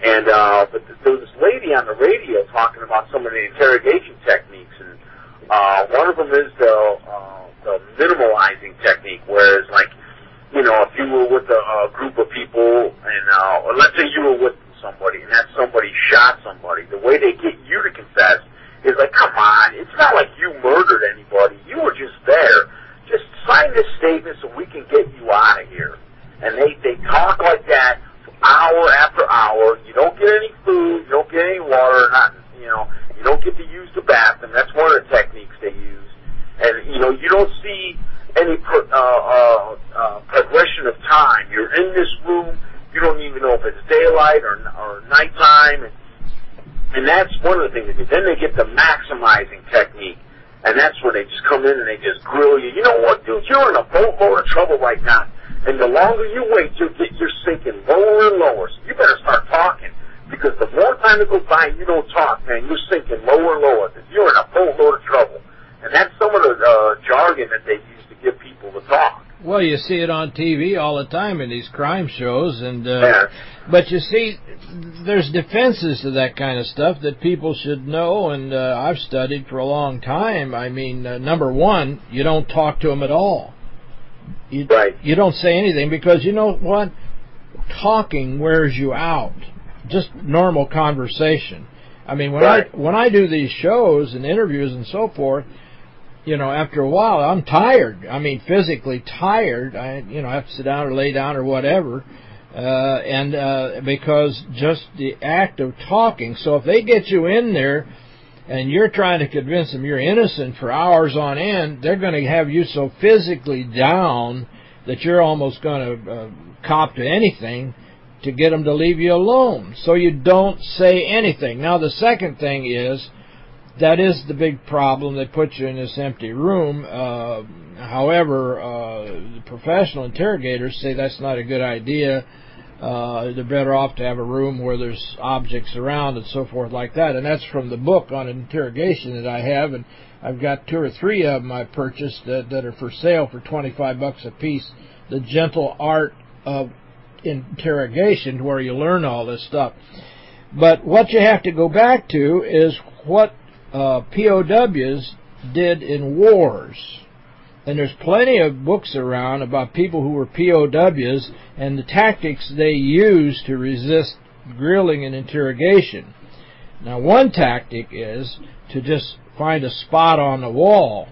And uh, but there was this lady on the radio talking about some of the interrogation techniques, and uh, one of them is the uh, the minimalizing technique, where it's like, you know, if you were with a, a group of people, and uh, or let's say you were with somebody, and that somebody shot somebody, the way they get you to confess is like, come on, it's not like you murdered anybody, you were just there. Just sign this statement so we can get you out of here. And they they talk like that hour after hour. You don't get any food, you don't get any water, not you know, you don't get to use the bathroom. That's one of the techniques they use. And you know, you don't see any pro, uh, uh, uh, progression of time. You're in this room. You don't even know if it's daylight or or nighttime. And, and that's one of the things they do. Then they get the maximizing technique. And that's where they just come in and they just grill you. You know what, dude? You're in a boatload of trouble right now. And the longer you wait, you'll get, you're sinking lower and lower. So you better start talking. Because the more time that goes by and you don't talk, man, you're sinking lower and lower. You're in a boatload of trouble. And that's some of the uh, jargon that they use to get people to talk. Well, Well, you see it on TV all the time in these crime shows, and uh, Yeah. but you see, there's defenses to that kind of stuff that people should know, and uh, I've studied for a long time. I mean, uh, number one, you don't talk to them at all. You, Right. You don't say anything because you know what? Talking wears you out. Just normal conversation. I mean, when Right. I when I do these shows and interviews and so forth, you know, after a while, I'm tired. I mean, physically tired. I, you know, I have to sit down or lay down or whatever. Uh, and, uh, because just the act of talking. So if they get you in there and you're trying to convince them you're innocent for hours on end, they're going to have you so physically down that you're almost going to uh, cop to anything to get them to leave you alone. So you don't say anything. Now, the second thing is, that is the big problem. They put you in this empty room. Uh, however, uh, the professional interrogators say that's not a good idea. Uh, they're better off to have a room where there's objects around and so forth like that. And that's from the book on interrogation that I have. And I've got two or three of them I purchased that, that are for sale for 25 bucks a piece. The Gentle Art of Interrogation, where you learn all this stuff. But what you have to go back to is what uh, POWs did in wars. And there's plenty of books around about people who were POWs and the tactics they used to resist grilling and interrogation. Now, one tactic is to just find a spot on the wall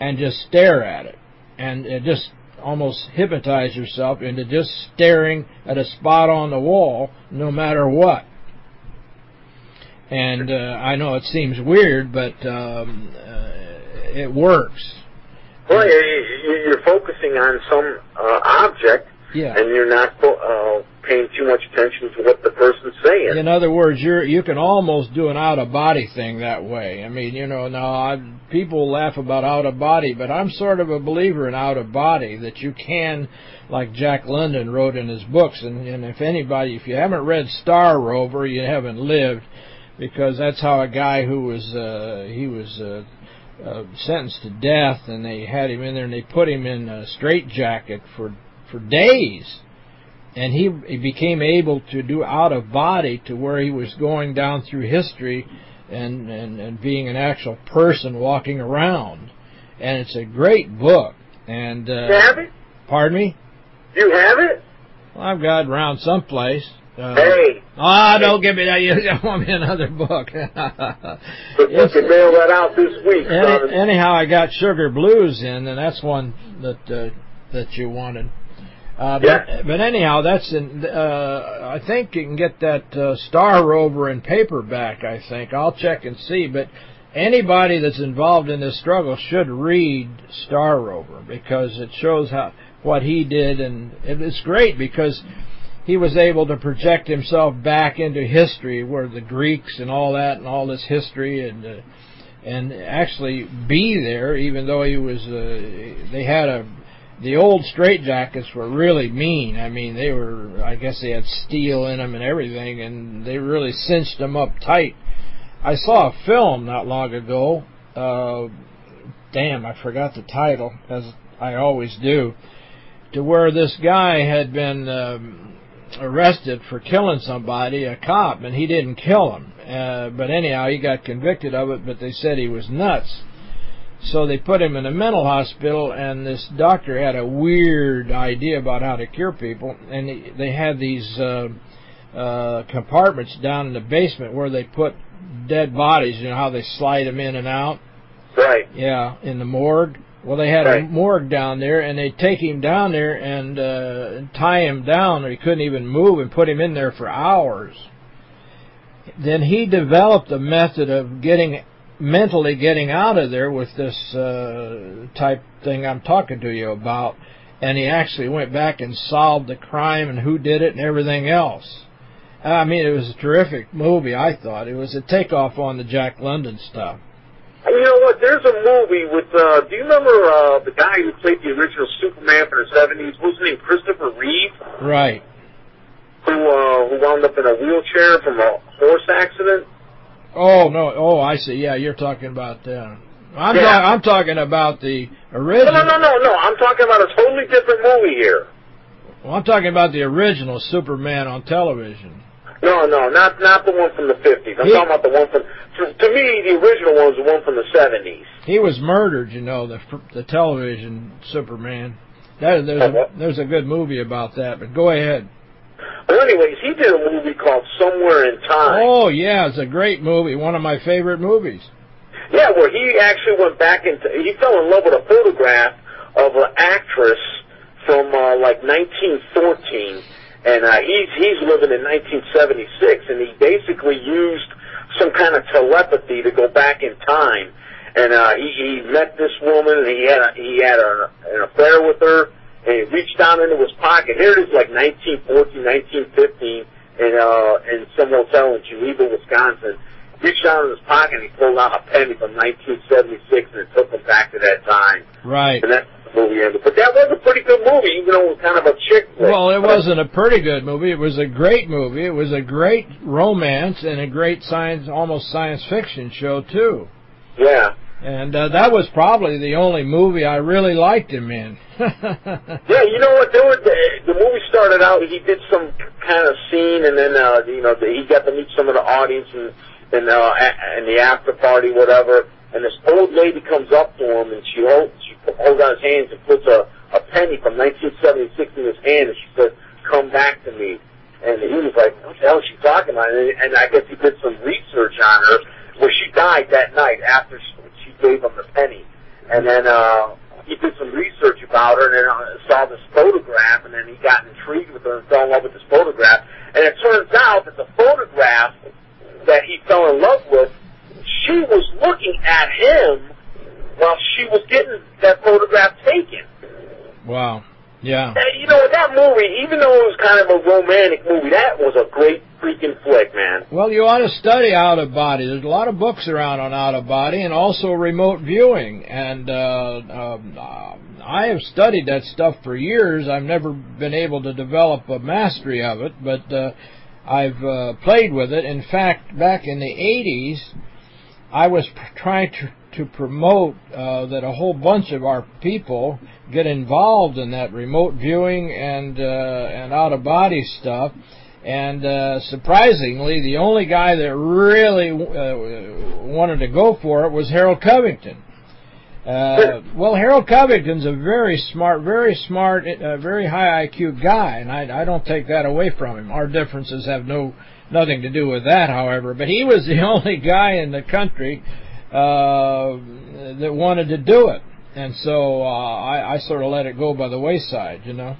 and just stare at it. And uh, just almost hypnotize yourself into just staring at a spot on the wall no matter what. And uh, I know it seems weird, but um, uh, it works. Well, you- you- you're focusing on some uh, object, Yeah. and you're not uh, paying too much attention to what the person's saying. In other words, you're you can almost do an out of body thing that way. I mean, you know, now I, people laugh about out of body, but I'm sort of a believer in out of body that you can, like Jack London wrote in his books, and, and if anybody, if you haven't read Star Rover, you haven't lived, because that's how a guy who was uh, he was. Uh, uh, sentenced to death, and they had him in there, and they put him in a straitjacket for for days, and he he became able to do out of body to where he was going down through history, and and and being an actual person walking around, and it's a great book. And uh, you have it? pardon me, You have it? Well, I've got it around someplace. Uh, Hey, Ah, don't give me that. You don't want me another book. but you can mail that out this week, Any, anyhow, I got Sugar Blues in, and that's one that uh, that you wanted. Uh, but, Yeah. but anyhow, that's in. Uh, I think you can get that uh, Star Rover in paperback. I think I'll check and see. But anybody that's involved in this struggle should read Star Rover because it shows how what he did, and it's great because he was able to project himself back into history, where the Greeks and all that, and all this history, and uh, and actually be there, even though he was. Uh, they had a. The old straitjackets were really mean. I mean, they were. I guess they had steel in them and everything, and they really cinched them up tight. I saw a film not long ago. Uh, damn, I forgot the title, as I always do. To where this guy had been um, arrested for killing somebody, a cop, and he didn't kill him. Uh, but anyhow, he got convicted of it, but they said he was nuts. So they put him in a mental hospital, and this doctor had a weird idea about how to cure people, and he, they had these uh, uh, compartments down in the basement where they put dead bodies. You know how they slide them in and out. Right. Yeah, in the morgue. Well, they had a morgue down there, and they'd take him down there and uh, tie him down, or he couldn't even move, and put him in there for hours. Then he developed a method of getting mentally getting out of there with this uh, type thing I'm talking to you about, and he actually went back and solved the crime and who did it and everything else. I mean, it was a terrific movie. I thought it was a takeoff on the Jack London stuff. You know what? There's a movie with. uh Do you remember uh the guy who played the original Superman from the '70s? What was his name? Christopher Reeve, Right. who uh who wound up in a wheelchair from a horse accident. Oh no! Oh, I see. Yeah, you're talking about uh, I'm, Yeah. ta- I'm talking about the original. No, no, no, no, no. I'm talking about a totally different movie here. Well, I'm talking about the original Superman on television. No, no, not not the one from the 50s. I'm He- talking about the one from. To, to me, the original one was the one from the 70s. He was murdered, you know, the the television Superman. That, there's a, there's a good movie about that, but go ahead. Well, anyways, he did a movie called Somewhere in Time. Oh yeah, it's a great movie, one of my favorite movies. Yeah, where he actually went back into. He fell in love with a photograph of an actress from uh, like 1914, and uh, he's he's living in 1976, and he basically used some kind of telepathy to go back in time, and uh, he, he met this woman, and he had a, he had a, an affair with her, and he reached down into his pocket. Here it is, like 1914, 1915, in uh, in some hotel in Geneva, Wisconsin. Reached down in his pocket, and he pulled out a penny from 1976, and it took him back to that time. Right. And that's the movie ended. But that was a pretty good movie, even though it was kind of a chick flick. Well, it wasn't a pretty good movie. It was a great movie. It was a great romance and a great science, almost science fiction show too. Yeah. And uh, that was probably the only movie I really liked him in. Yeah, you know what? There were the, the movie started out. He did some kind of scene, and then uh, you know the, he got to meet some of the audience and and uh, a- and the after party, whatever. And this old lady comes up to him, and she holds she holds out his hands and puts a a penny from 1976 in his hand, and she says, "Come back to me." And he was like, "What the hell is she talking about?" And, and I guess he did some research on her, where she died that night after she, she gave him the penny, and then. uh he did some research about her and then uh, saw this photograph and then he got intrigued with her and fell in love with this photograph. And it turns out that the photograph that he fell in love with, she was looking at him while she was getting that photograph taken. wow. Yeah. And, you know, that movie, even though it was kind of a romantic movie, that was a great freaking flick, man. Well, you ought to study out of body. There's a lot of books around on out of body and also remote viewing. And uh, um, uh, I have studied that stuff for years. I've never been able to develop a mastery of it, but uh, I've uh, played with it. In fact, back in the 80s, I was trying to to promote uh, that a whole bunch of our people get involved in that remote viewing and uh, and out of body stuff. And uh, surprisingly, the only guy that really uh, wanted to go for it was Harold Covington. Uh, well, Harold Covington's a very smart, very smart, uh, very high IQ guy, and I, I don't take that away from him. Our differences have no nothing to do with that, however. But he was the only guy in the country uh, that wanted to do it, and so uh, I, I sort of let it go by the wayside, you know.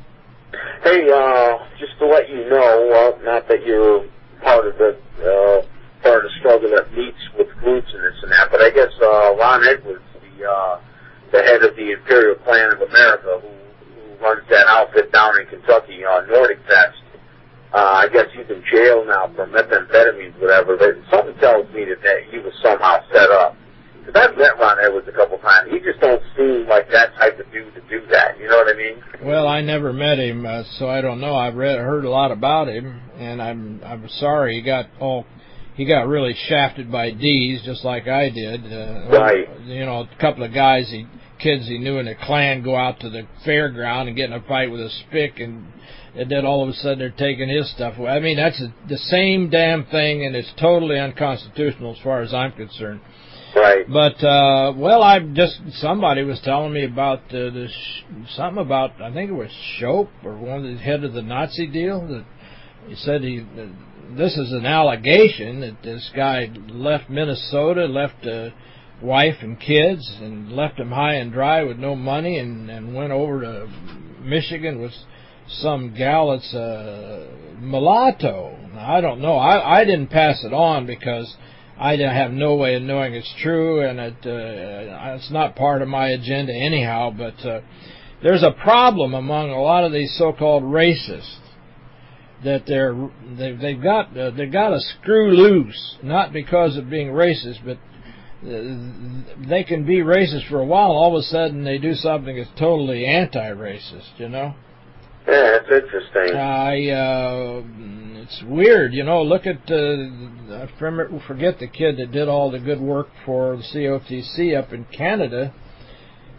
Hey, uh, just to let you know, well, not that you're part of the uh, part of the struggle that meets with groups and this and that, but I guess uh, Ron Edwards, the uh, the head of the Imperial Klan of America, who, who runs that outfit down in Kentucky, uh, Nordic Fest, uh, I guess he's in jail now for methamphetamines, whatever. But something tells me that, that he was somehow set up. Because I've met Ron Edwards a couple times. He just don't seem like that type of dude to do that. You know what I mean? Well, I never met him, uh, so I don't know. I've read, heard a lot about him, and I'm I'm sorry he got all he got really shafted by Dees, just like I did. Uh, Right. You know, a couple of guys, he kids he knew in the Klan, go out to the fairground and get in a fight with a spick, and and then all of a sudden they're taking his stuff away. I mean, that's the same damn thing, and it's totally unconstitutional as far as I'm concerned. Right. But uh well, I just somebody was telling me about uh, this something about I think it was Schoep or one of the head of the Nazi deal that he said he uh, this is an allegation that this guy left Minnesota, left a wife and kids, and left them high and dry with no money, and and went over to Michigan with some gal that's a mulatto. Now, I don't know. I I didn't pass it on because I have no way of knowing it's true, and it uh, it's not part of my agenda anyhow. But uh, there's a problem among a lot of these so-called racists that they're they've, they've got uh, they've got to screw loose, not because of being racist, but uh, they can be racist for a while. All of a sudden, they do something that's totally anti-racist. You know. Yeah, that's interesting. I uh, it's weird, you know. Look at uh, I forget the kid that did all the good work for the COTC up in Canada.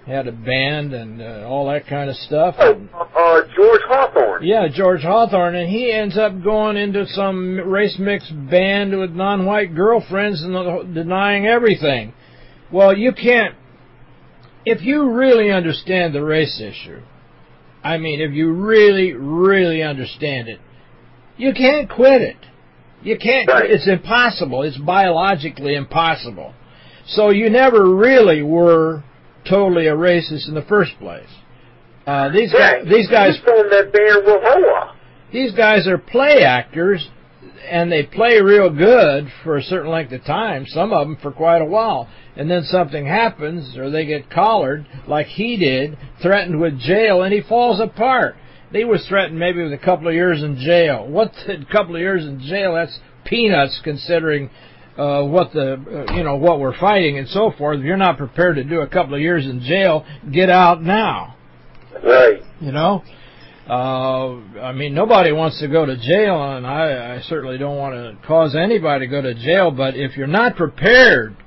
Had a band and uh, all that kind of stuff. Oh, uh, George Hawthorne. Yeah, George Hawthorne, and he ends up going into some race mix band with non-white girlfriends and denying everything. Well, you can't. If you really understand the race issue, I mean, if you really, really understand it, you can't quit it. You can't. Right. It's impossible. It's biologically impossible. So you never really were totally a racist in the first place. Uh, these right. guys, these guys, that band RaHoWa. These guys are play actors, and they play real good for a certain length of time. Some of them for quite a while, and then something happens, or they get collared, like he did, threatened with jail, and he falls apart. He was threatened maybe with a couple of years in jail. What a couple of years in jail? That's peanuts considering uh, what the uh, you know what we're fighting and so forth. If you're not prepared to do a couple of years in jail, get out now. Right. You know. Uh, I mean, nobody wants to go to jail, and I, I certainly don't want to cause anybody to go to jail. But if you're not prepared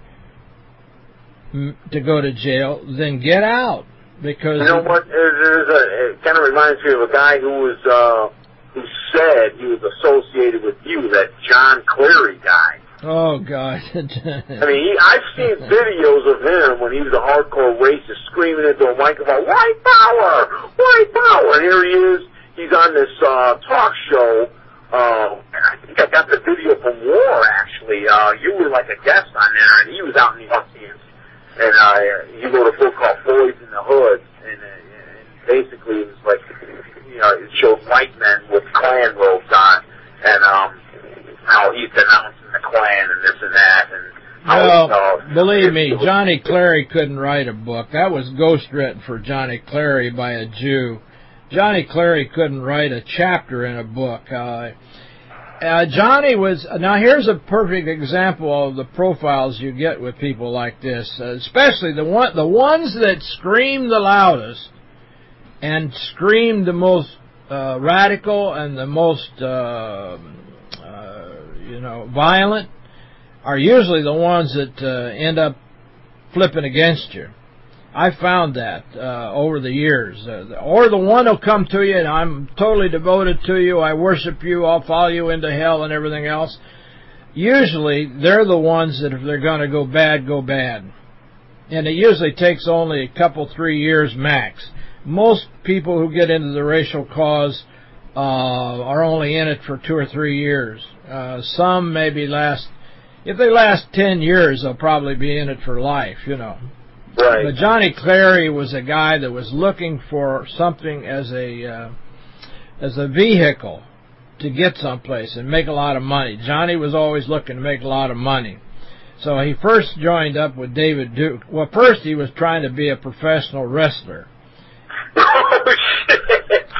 to go to jail, then get out. Because you know what? There's a, it kind of reminds me of a guy who was uh, who said he was associated with you, that John Clary guy. Oh God! I mean, he, I've seen videos of him when he was a hardcore racist, screaming into a microphone, "White power, white power!" And here he is. He's on this uh, talk show. Uh, I think I got the video from War. Actually, uh, you were like a guest on there, and he was out in the audience and uh, he wrote a book called Boys in the Hood, and, uh, and basically it was like, you know, it showed white men with Klan robes on, and um, how he's denouncing Klan and this and that, and well, believe me, Johnny Clary couldn't write a book. That was ghostwritten for Johnny Clary by a Jew. Johnny Clary couldn't write a chapter in a book. Uh, uh, Johnny was now. Here's a perfect example of the profiles you get with people like this, uh, especially the one the ones that scream the loudest and scream the most uh, radical and the most uh, you know violent are usually the ones that uh, end up flipping against you. I found that uh, over the years. Uh, or the one will come to you and I'm totally devoted to you, I worship you, I'll follow you into hell and everything else. Usually, they're the ones that if they're going to go bad, go bad. And it usually takes only a couple, three years max. Most people who get into the racial cause uh, are only in it for two or three years. Uh, some maybe last, if they last ten years, they'll probably be in it for life, you know. Right. But Johnny Clary was a guy that was looking for something as a uh, as a vehicle to get someplace and make a lot of money. Johnny was always looking to make a lot of money. So he first joined up with David Duke. Well, first he was trying to be a professional wrestler.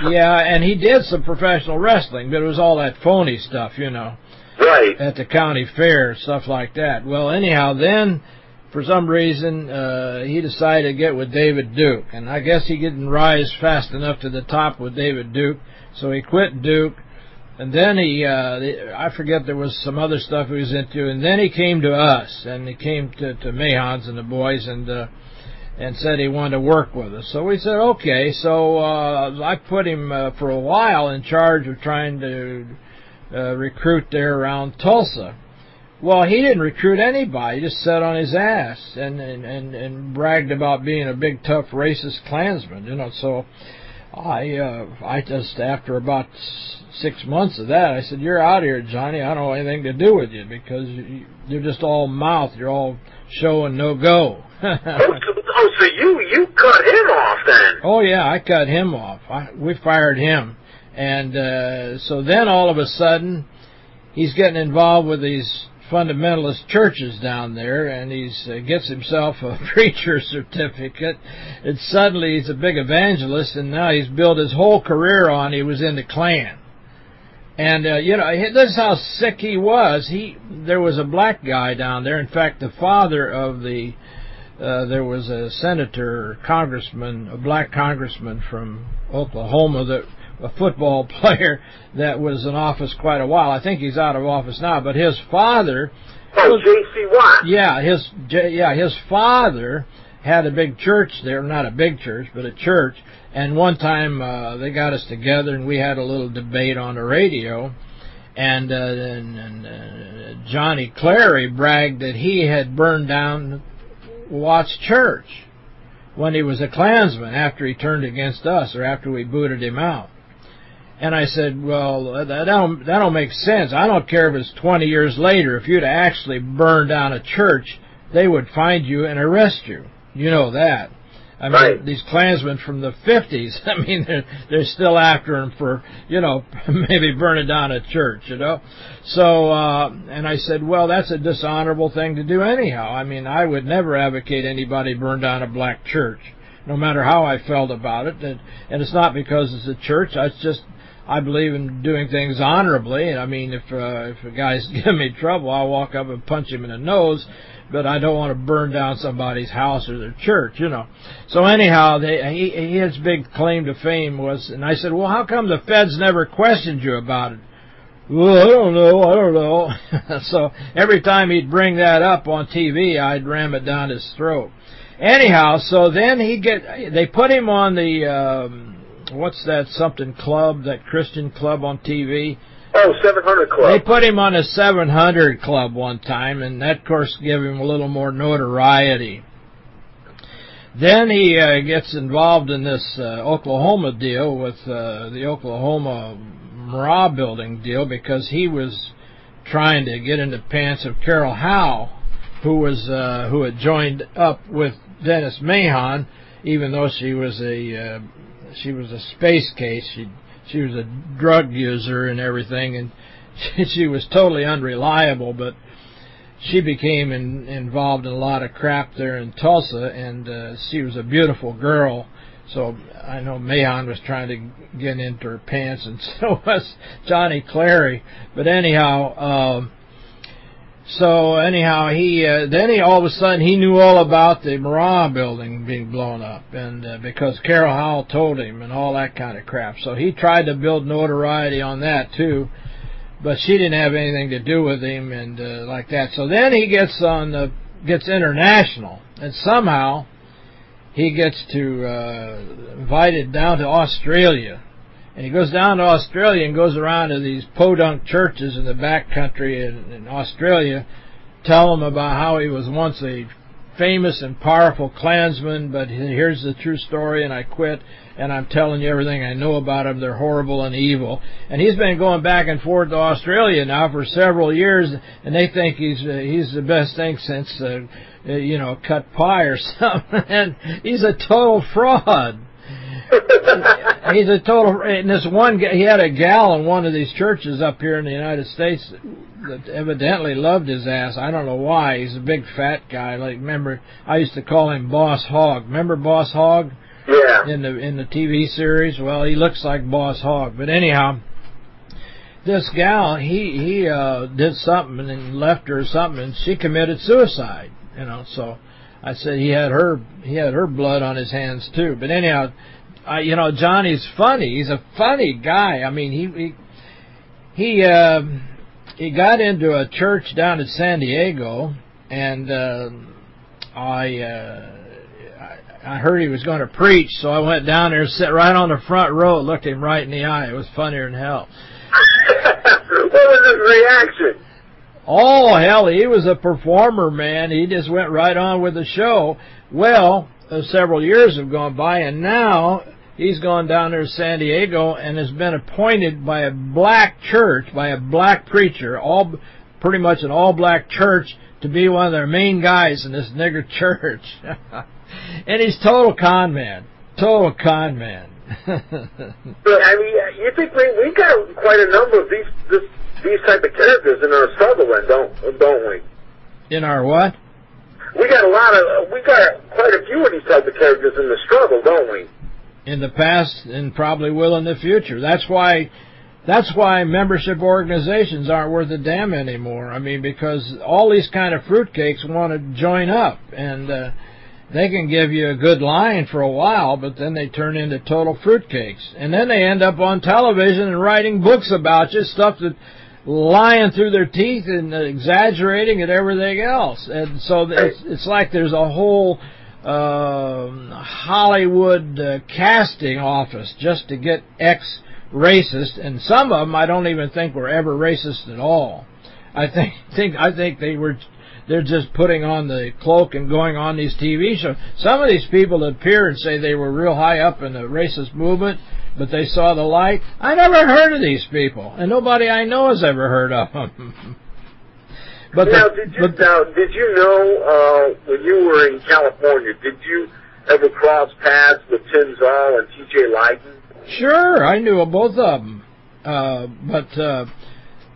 Yeah, and he did some professional wrestling, but it was all that phony stuff, you know. Right. At the county fair, stuff like that. Well, anyhow, then for some reason, uh, he decided to get with David Duke. And I guess he didn't rise fast enough to the top with David Duke, so he quit Duke. And then he, uh, I forget there was some other stuff he was into, and then he came to us, and he came to, to Mahons and the boys, and uh, and said he wanted to work with us. So we said, okay. So uh, I put him uh, for a while in charge of trying to uh, recruit there around Tulsa. Well, he didn't recruit anybody. He just sat on his ass and, and, and, and bragged about being a big, tough, racist Klansman, you know. So I uh, I just, after about six months of that, I said, you're out here, Johnny. I don't want anything to do with you because you, you're just all mouth. You're all show and no go. oh, so, oh, so you, you cut him off then? Oh, yeah, I cut him off. I, we fired him. And uh, so then all of a sudden, he's getting involved with these fundamentalist churches down there, and he uh, gets himself a preacher certificate, and suddenly he's a big evangelist, and now he's built his whole career on he was in the Klan. And, uh, you know, this is how sick he was. He There was a black guy down there. In fact, the father of the, uh, there was a senator, congressman, a black congressman from Oklahoma that a football player that was in office quite a while. I think he's out of office now, but his father. Oh, J.C. Watt. Yeah, his yeah his father had a big church there, not a big church, but a church. And one time uh, they got us together and we had a little debate on the radio. And, uh, and, and uh, Johnny Clary bragged that he had burned down Watt's church when he was a Klansman after he turned against us or after we booted him out. And I said, well, that don't, that don't make sense. I don't care if it's 20 years later. If you'd actually burned down a church, they would find you and arrest you. You know that. I mean, right. these Klansmen from the 50s, I mean, they're, they're still after him for, you know, maybe burning down a church, you know. So, uh, and I said, well, that's a dishonorable thing to do anyhow. I mean, I would never advocate anybody burn down a black church, no matter how I felt about it. And, and it's not because it's a church. It's just I believe in doing things honorably. I mean, if uh, if a guy's giving me trouble, I'll walk up and punch him in the nose but I don't want to burn down somebody's house or their church, you know. So anyhow, they, he, his big claim to fame was, and I said, well, how come the feds never questioned you about it? Well, I don't know, I don't know. so every time he'd bring that up on TV, I'd ram it down his throat. Anyhow, so then he get, they put him on the, um, what's that something club, that Christian club on TV, Oh, 700 Club. They put him on a 700 Club one time, and that, of course, gave him a little more notoriety. Then he uh, gets involved in this uh, Oklahoma deal with uh, the Oklahoma Murrah building deal because he was trying to get into pants of Carol Howe, who was uh, who had joined up with Dennis Mahon, even though she was a uh, she was a space case. She she was a drug user and everything, and she, she was totally unreliable, but she became in, involved in a lot of crap there in Tulsa, and uh, she was a beautiful girl. So I know Mahon was trying to get into her pants, and so was Johnny Clary. But anyhow, um, so anyhow, he uh, then he all of a sudden he knew all about the Murrah building being blown up, and uh, because Carol Howell told him and all that kind of crap. So he tried to build notoriety on that too, but she didn't have anything to do with him and uh, like that. So then he gets on the gets international, and somehow he gets to uh, invited down to Australia and he goes down to Australia and goes around to these podunk churches in the back country in, in Australia, tell them about how he was once a famous and powerful Klansman, but here's the true story, and I quit, and I'm telling you everything I know about him. They're horrible and evil. And he's been going back and forth to Australia now for several years, and they think he's uh, he's the best thing since, uh, uh, you know, cut pie or something. and he's a total fraud. he's a total. And this one, he had a gal in one of these churches up here in the United States that evidently loved his ass. I don't know why. He's a big fat guy. Like remember, I used to call him Boss Hog. Remember Boss Hog? Yeah. In the in the TV series. Well, he looks like Boss Hog. But anyhow, this gal, he he uh did something and left her something, and she committed suicide. You know, so. I said he had her he had her blood on his hands too. But anyhow, uh, you know, Johnny's funny. He's a funny guy. I mean, he he he, uh, he got into a church down in San Diego, and uh, I uh, I heard he was going to preach, so I went down there sat right on the front row, looked him right in the eye. It was funnier than hell. what was his reaction? Oh, hell, he was a performer, man. He just went right on with the show. Well, uh, several years have gone by, and now he's gone down there to San Diego and has been appointed by a black church, by a black preacher, all pretty much an all-black church, to be one of their main guys in this nigger church. and he's total con man. Total con man. but, I mean, you think we we got quite a number of these this, these type of characters in our Sutherland, don't don't we? In our what? We got a lot of we got quite a few of these type of characters in the struggle, don't we? In the past and probably will in the future. That's why that's why membership organizations aren't worth a damn anymore. I mean, because all these kind of fruitcakes want to join up, and uh, they can give you a good line for a while, but then they turn into total fruitcakes. And then they end up on television and writing books about you, stuff that lying through their teeth and exaggerating and everything else. And so it's, it's like there's a whole uh, Hollywood uh, casting office just to get ex-racist, and some of them I don't even think were ever racist at all. I think think I think they were they're just putting on the cloak and going on these TV shows. Some of these people appear and say they were real high up in the racist movement, but they saw the light. I never heard of these people, and nobody I know has ever heard of them. but now, the, did you but, now, did you know uh, when you were in California? Did you ever cross paths with Tim Zaal and T.J. Leyden? Sure, I knew of both of them, uh, but. Uh,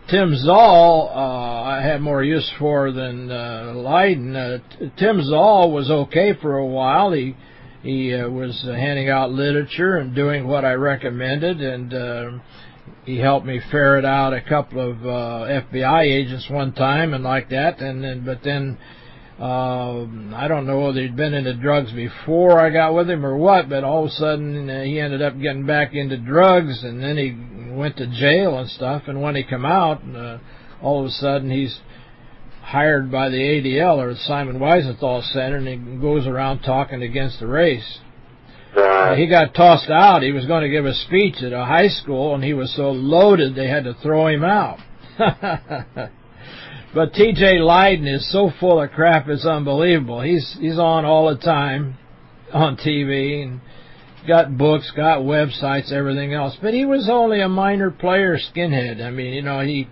Tim Zaal uh, I had more use for than uh, Leyden. Uh, Tim Zaal was okay for a while. He he uh, was handing out literature and doing what I recommended, and uh, he helped me ferret out a couple of uh, FBI agents one time and like that. And then, but then uh, I don't know whether he'd been into drugs before I got with him or what, but all of a sudden uh, he ended up getting back into drugs, and then he went to jail and stuff. And when he come out, uh, all of a sudden he's hired by the ADL or the Simon Wiesenthal Center, and he goes around talking against the race. Uh, he got tossed out. He was going to give a speech at a high school, and he was so loaded they had to throw him out. but T.J. Leyden is so full of crap, it's unbelievable. He's he's on all the time on TV and got books, got websites, everything else. But he was only a minor player skinhead. I mean, you know, he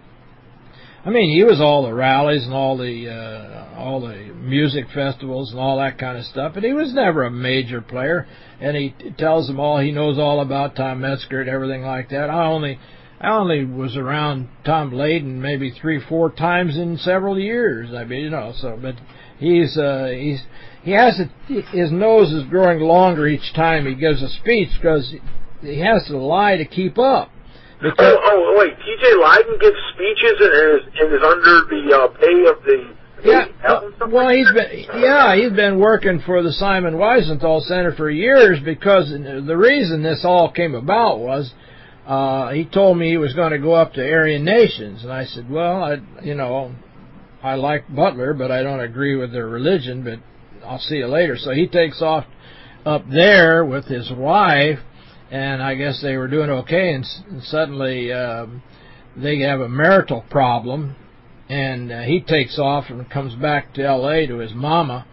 I mean, he was all the rallies and all the uh, all the music festivals and all that kind of stuff, but he was never a major player. And he tells them all he knows all about Tom Metzger and everything like that. I only I only was around Tom Leyden maybe three, four times in several years. I mean, you know, so but he's uh, he's he has a, his nose is growing longer each time he gives a speech because he has to lie to keep up. Because oh, oh, wait, T.J. Leyden gives speeches and is, and is under the uh, pay of the yeah, well, he's been yeah, he's been working for the Simon Wiesenthal Center for years because the reason this all came about was uh he told me he was going to go up to Aryan Nations, and I said, well, I you know, I like Butler, but I don't agree with their religion, but I'll see you later. So he takes off up there with his wife and I guess they were doing okay, and, and suddenly um, they have a marital problem, and uh, he takes off and comes back to L.A. to his mama,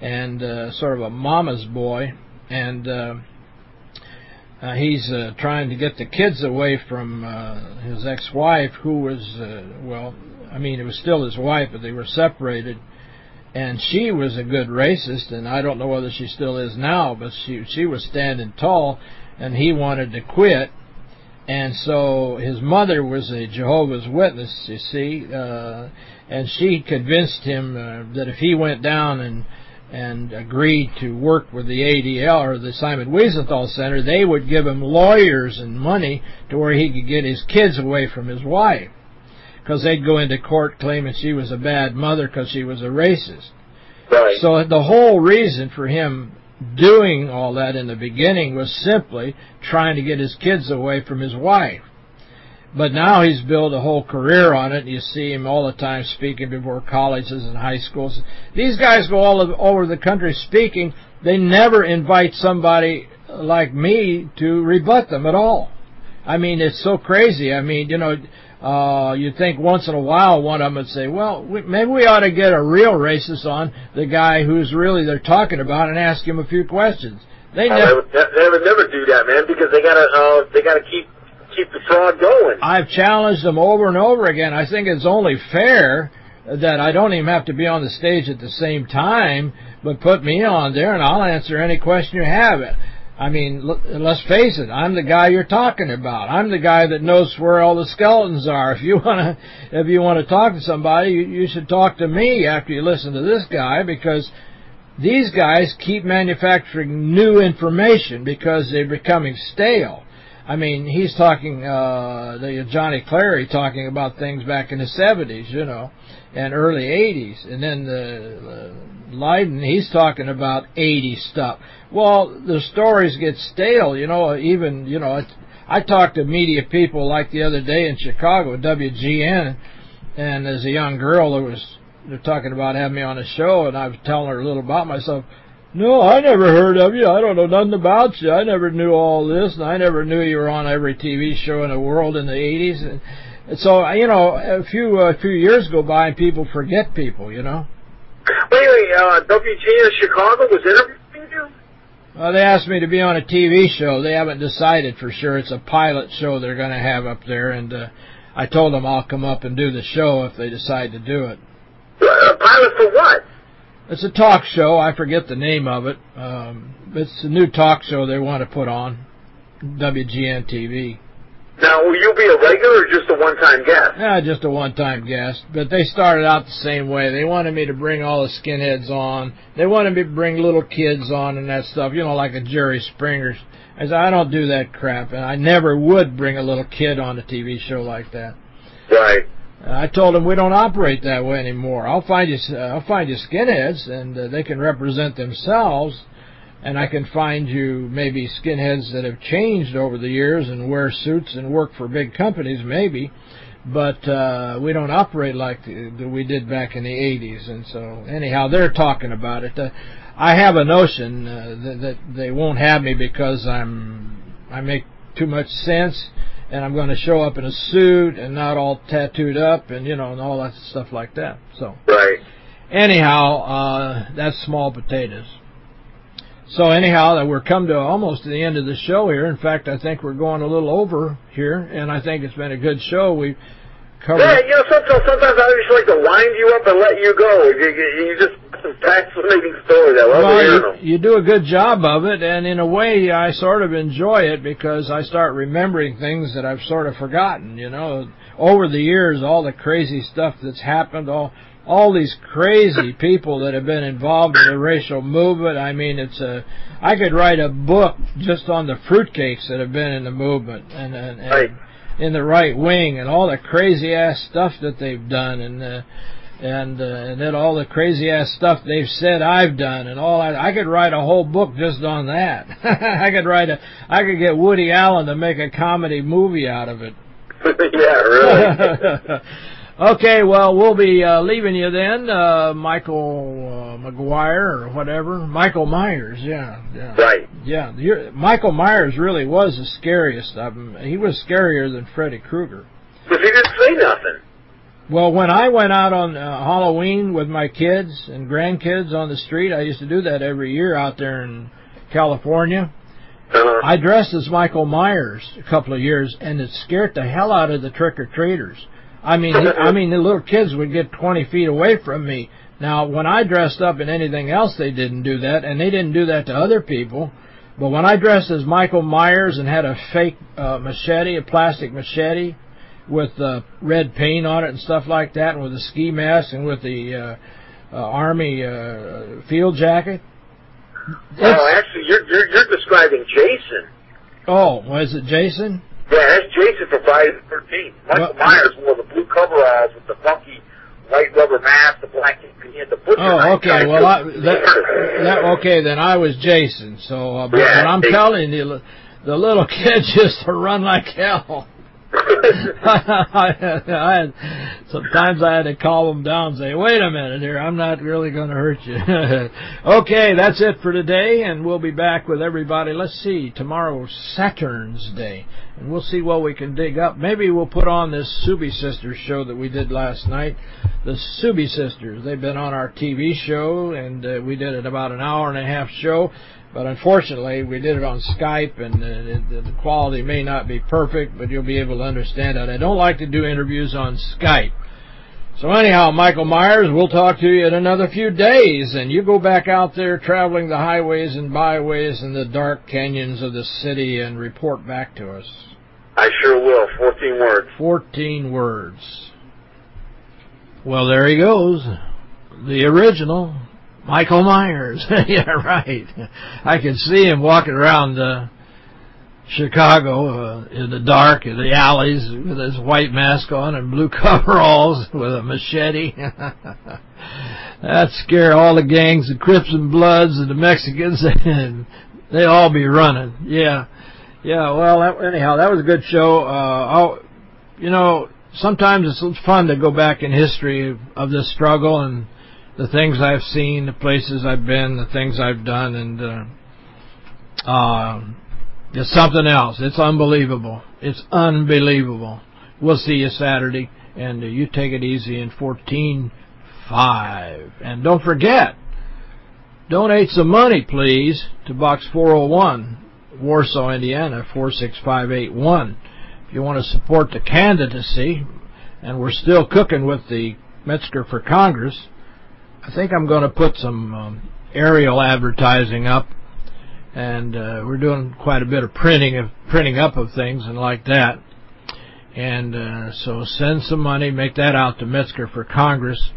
and uh, sort of a mama's boy, and uh, uh, he's uh, trying to get the kids away from uh, his ex-wife, who was, uh, well, I mean, it was still his wife, but they were separated, and she was a good racist, and I don't know whether she still is now, but she she was standing tall, and he wanted to quit. And so his mother was a Jehovah's Witness, you see, uh, and she convinced him uh, that if he went down and and agreed to work with the ADL or the Simon Wiesenthal Center, they would give him lawyers and money to where he could get his kids away from his wife. Because they'd go into court claiming she was a bad mother because she was a racist. Right. So the whole reason for him doing all that in the beginning was simply trying to get his kids away from his wife. But now he's built a whole career on it. You see him all the time speaking before colleges and high schools. These guys go all over the country speaking. They never invite somebody like me to rebut them at all. I mean, it's so crazy. I mean, you know, uh, you'd think once in a while one of them would say, well, we, maybe we ought to get a real racist on the guy who's really they're talking about and ask him a few questions. They never, they, would, they would never do that, man, because they gotta uh, they gotta keep keep the fraud going. I've challenged them over and over again. I think it's only fair that I don't even have to be on the stage at the same time, but put me on there and I'll answer any question you have. I mean, let's face it, I'm the guy you're talking about. I'm the guy that knows where all the skeletons are. If you want to if you want to talk to somebody, you, you should talk to me after you listen to this guy because these guys keep manufacturing new information because they're becoming stale. I mean, he's talking, uh, the Johnny Clary talking about things back in the 70s, you know, and early 80s. And then the, the Leyden, he's talking about 80 stuff. Well, the stories get stale, you know, even, you know, I talked to media people like the other day in Chicago, WGN, and as a young girl, there was they're talking about having me on a show, and I was telling her a little about myself. No, I never heard of you. I don't know nothing about you. I never knew all this, and I never knew you were on every TV show in the world in the 80s. And, so, you know, a few a few years go by and people forget people, you know. Wait, wait, uh, WGN Chicago was interviewing you? Well, they asked me to be on a TV show. They haven't decided for sure. It's a pilot show they're going to have up there, and uh, I told them I'll come up and do the show if they decide to do it. Uh, pilot for what? It's a talk show. I forget the name of it. Um, it's a new talk show they want to put on WGN TV. Now, will you be a regular or just a one-time guest? Yeah, just a one-time guest. But they started out the same way. They wanted me to bring all the skinheads on. They wanted me to bring little kids on and that stuff, you know, like a Jerry Springer. I said, I don't do that crap, and I never would bring a little kid on a TV show like that. Right. I told them we don't operate that way anymore. I'll find you, uh, I'll find you skinheads, and uh, they can represent themselves, and I can find you maybe skinheads that have changed over the years and wear suits and work for big companies, maybe, but uh, we don't operate like the, the, we did back in the 80s. And so, anyhow, they're talking about it. Uh, I have a notion uh, that, that they won't have me because I'm I make too much sense and I'm going to show up in a suit and not all tattooed up and, you know, and all that stuff like that. So, right. anyhow, uh, that's small potatoes. So anyhow, that we're come to almost to the end of the show here. In fact, I think we're going a little over here, and I think it's been a good show. We covered. Yeah, you know, sometimes, sometimes I just like to wind you up and let you go. You, you just fascinating story that well, you, you do a good job of it, and in a way, I sort of enjoy it because I start remembering things that I've sort of forgotten. You know, over the years, all the crazy stuff that's happened, all all these crazy people that have been involved in the racial movement. I mean, it's a. I could write a book just on the fruitcakes that have been in the movement and and, and right. in the right wing and all the crazy ass stuff that they've done and. Uh, and uh, and then all the crazy ass stuff they've said I've done and all I I could write a whole book just on that. I could write a I could get Woody Allen to make a comedy movie out of it. yeah, really. okay, well we'll be uh, leaving you then, uh, Michael uh, McGuire or whatever, Michael Myers. Yeah, yeah. Right. Yeah, You're, Michael Myers really was the scariest of them. He was scarier than Freddy Krueger. But he didn't say nothing. Well, when I went out on uh, Halloween with my kids and grandkids on the street, I used to do that every year out there in California. Uh-huh. I dressed as Michael Myers a couple of years, and it scared the hell out of the trick-or-treaters. I mean, I mean, the little kids would get 20 feet away from me. Now, when I dressed up in anything else, they didn't do that, and they didn't do that to other people. But when I dressed as Michael Myers and had a fake uh, machete, a plastic machete, with uh, red paint on it and stuff like that, and with the ski mask and with the uh, uh, army uh, field jacket. oh, actually, you're, you're you're describing Jason. Oh, was it Jason? Yeah, that's Jason from Friday the Thirteenth. Michael well, Myers wore the blue coveralls with the funky white rubber mask, the black and the butcher Oh, okay. Well, I, that, that okay. Then I was Jason. So, uh, but, yeah, but I'm telling you, the little kid just to run like hell. I, I, sometimes I had to call them down and say, wait a minute here, I'm not really going to hurt you. okay, that's it for today, and we'll be back with everybody. Let's see, tomorrow's Saturn's Day, and we'll see what we can dig up. Maybe we'll put on this Subi Sisters show that we did last night. The Subi Sisters, they've been on our TV show, and uh, we did it about an hour and a half show. But unfortunately, we did it on Skype, and uh, the quality may not be perfect, but you'll be able to understand that. I don't like to do interviews on Skype. So anyhow, Michael Myers, we'll talk to you in another few days, and you go back out there traveling the highways and byways and the dark canyons of the city and report back to us. I sure will. 14 words. 14 words. Well, there he goes. The original. Michael Myers. yeah, right. I can see him walking around uh, Chicago uh, in the dark in the alleys with his white mask on and blue coveralls with a machete. That'd scare all the gangs, the Crips and Bloods and the Mexicans, and they'd all be running. Yeah, yeah. Well, that, anyhow, that was a good show. Uh, I'll, you know, sometimes it's fun to go back in history of, of this struggle and the things I've seen, the places I've been, the things I've done, and uh, uh, it's something else. It's unbelievable. It's unbelievable. We'll see you Saturday, and uh, you take it easy in 14.5. And don't forget, donate some money, please, to Box 401, Warsaw, Indiana, 46581. If you want to support the candidacy, and we're still cooking with the Metzger for Congress, I think I'm going to put some um, aerial advertising up, and uh, we're doing quite a bit of printing of printing up of things and like that. And uh, so send some money, make that out to Metzger for Congress.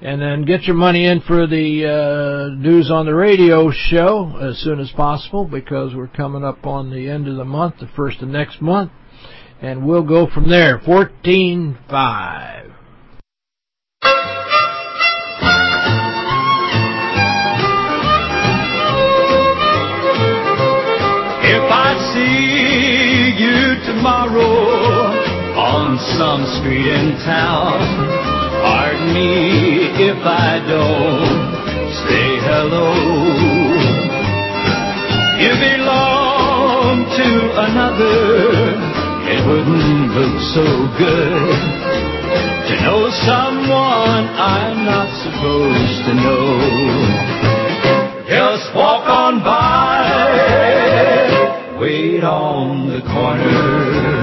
And then get your money in for the uh, News on the Radio show as soon as possible because we're coming up on the end of the month, the first of next month. And we'll go from there. 14.5. If some street in town Pardon me if I don't say hello. You belong to another. It wouldn't look so good to know someone I'm not supposed to know. Just walk on by, wait on the corner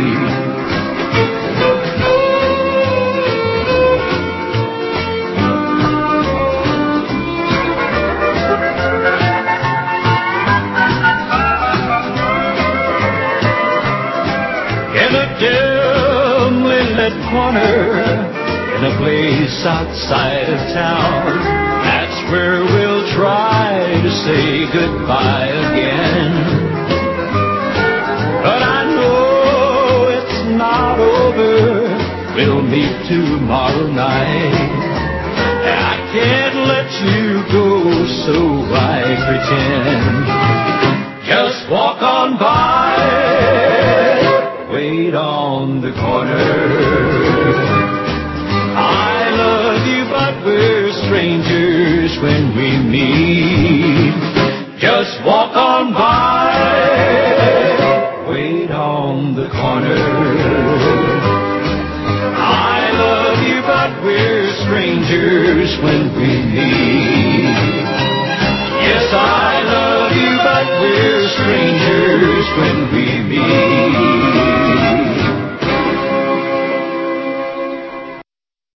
Outside of town. That's where we'll try to say goodbye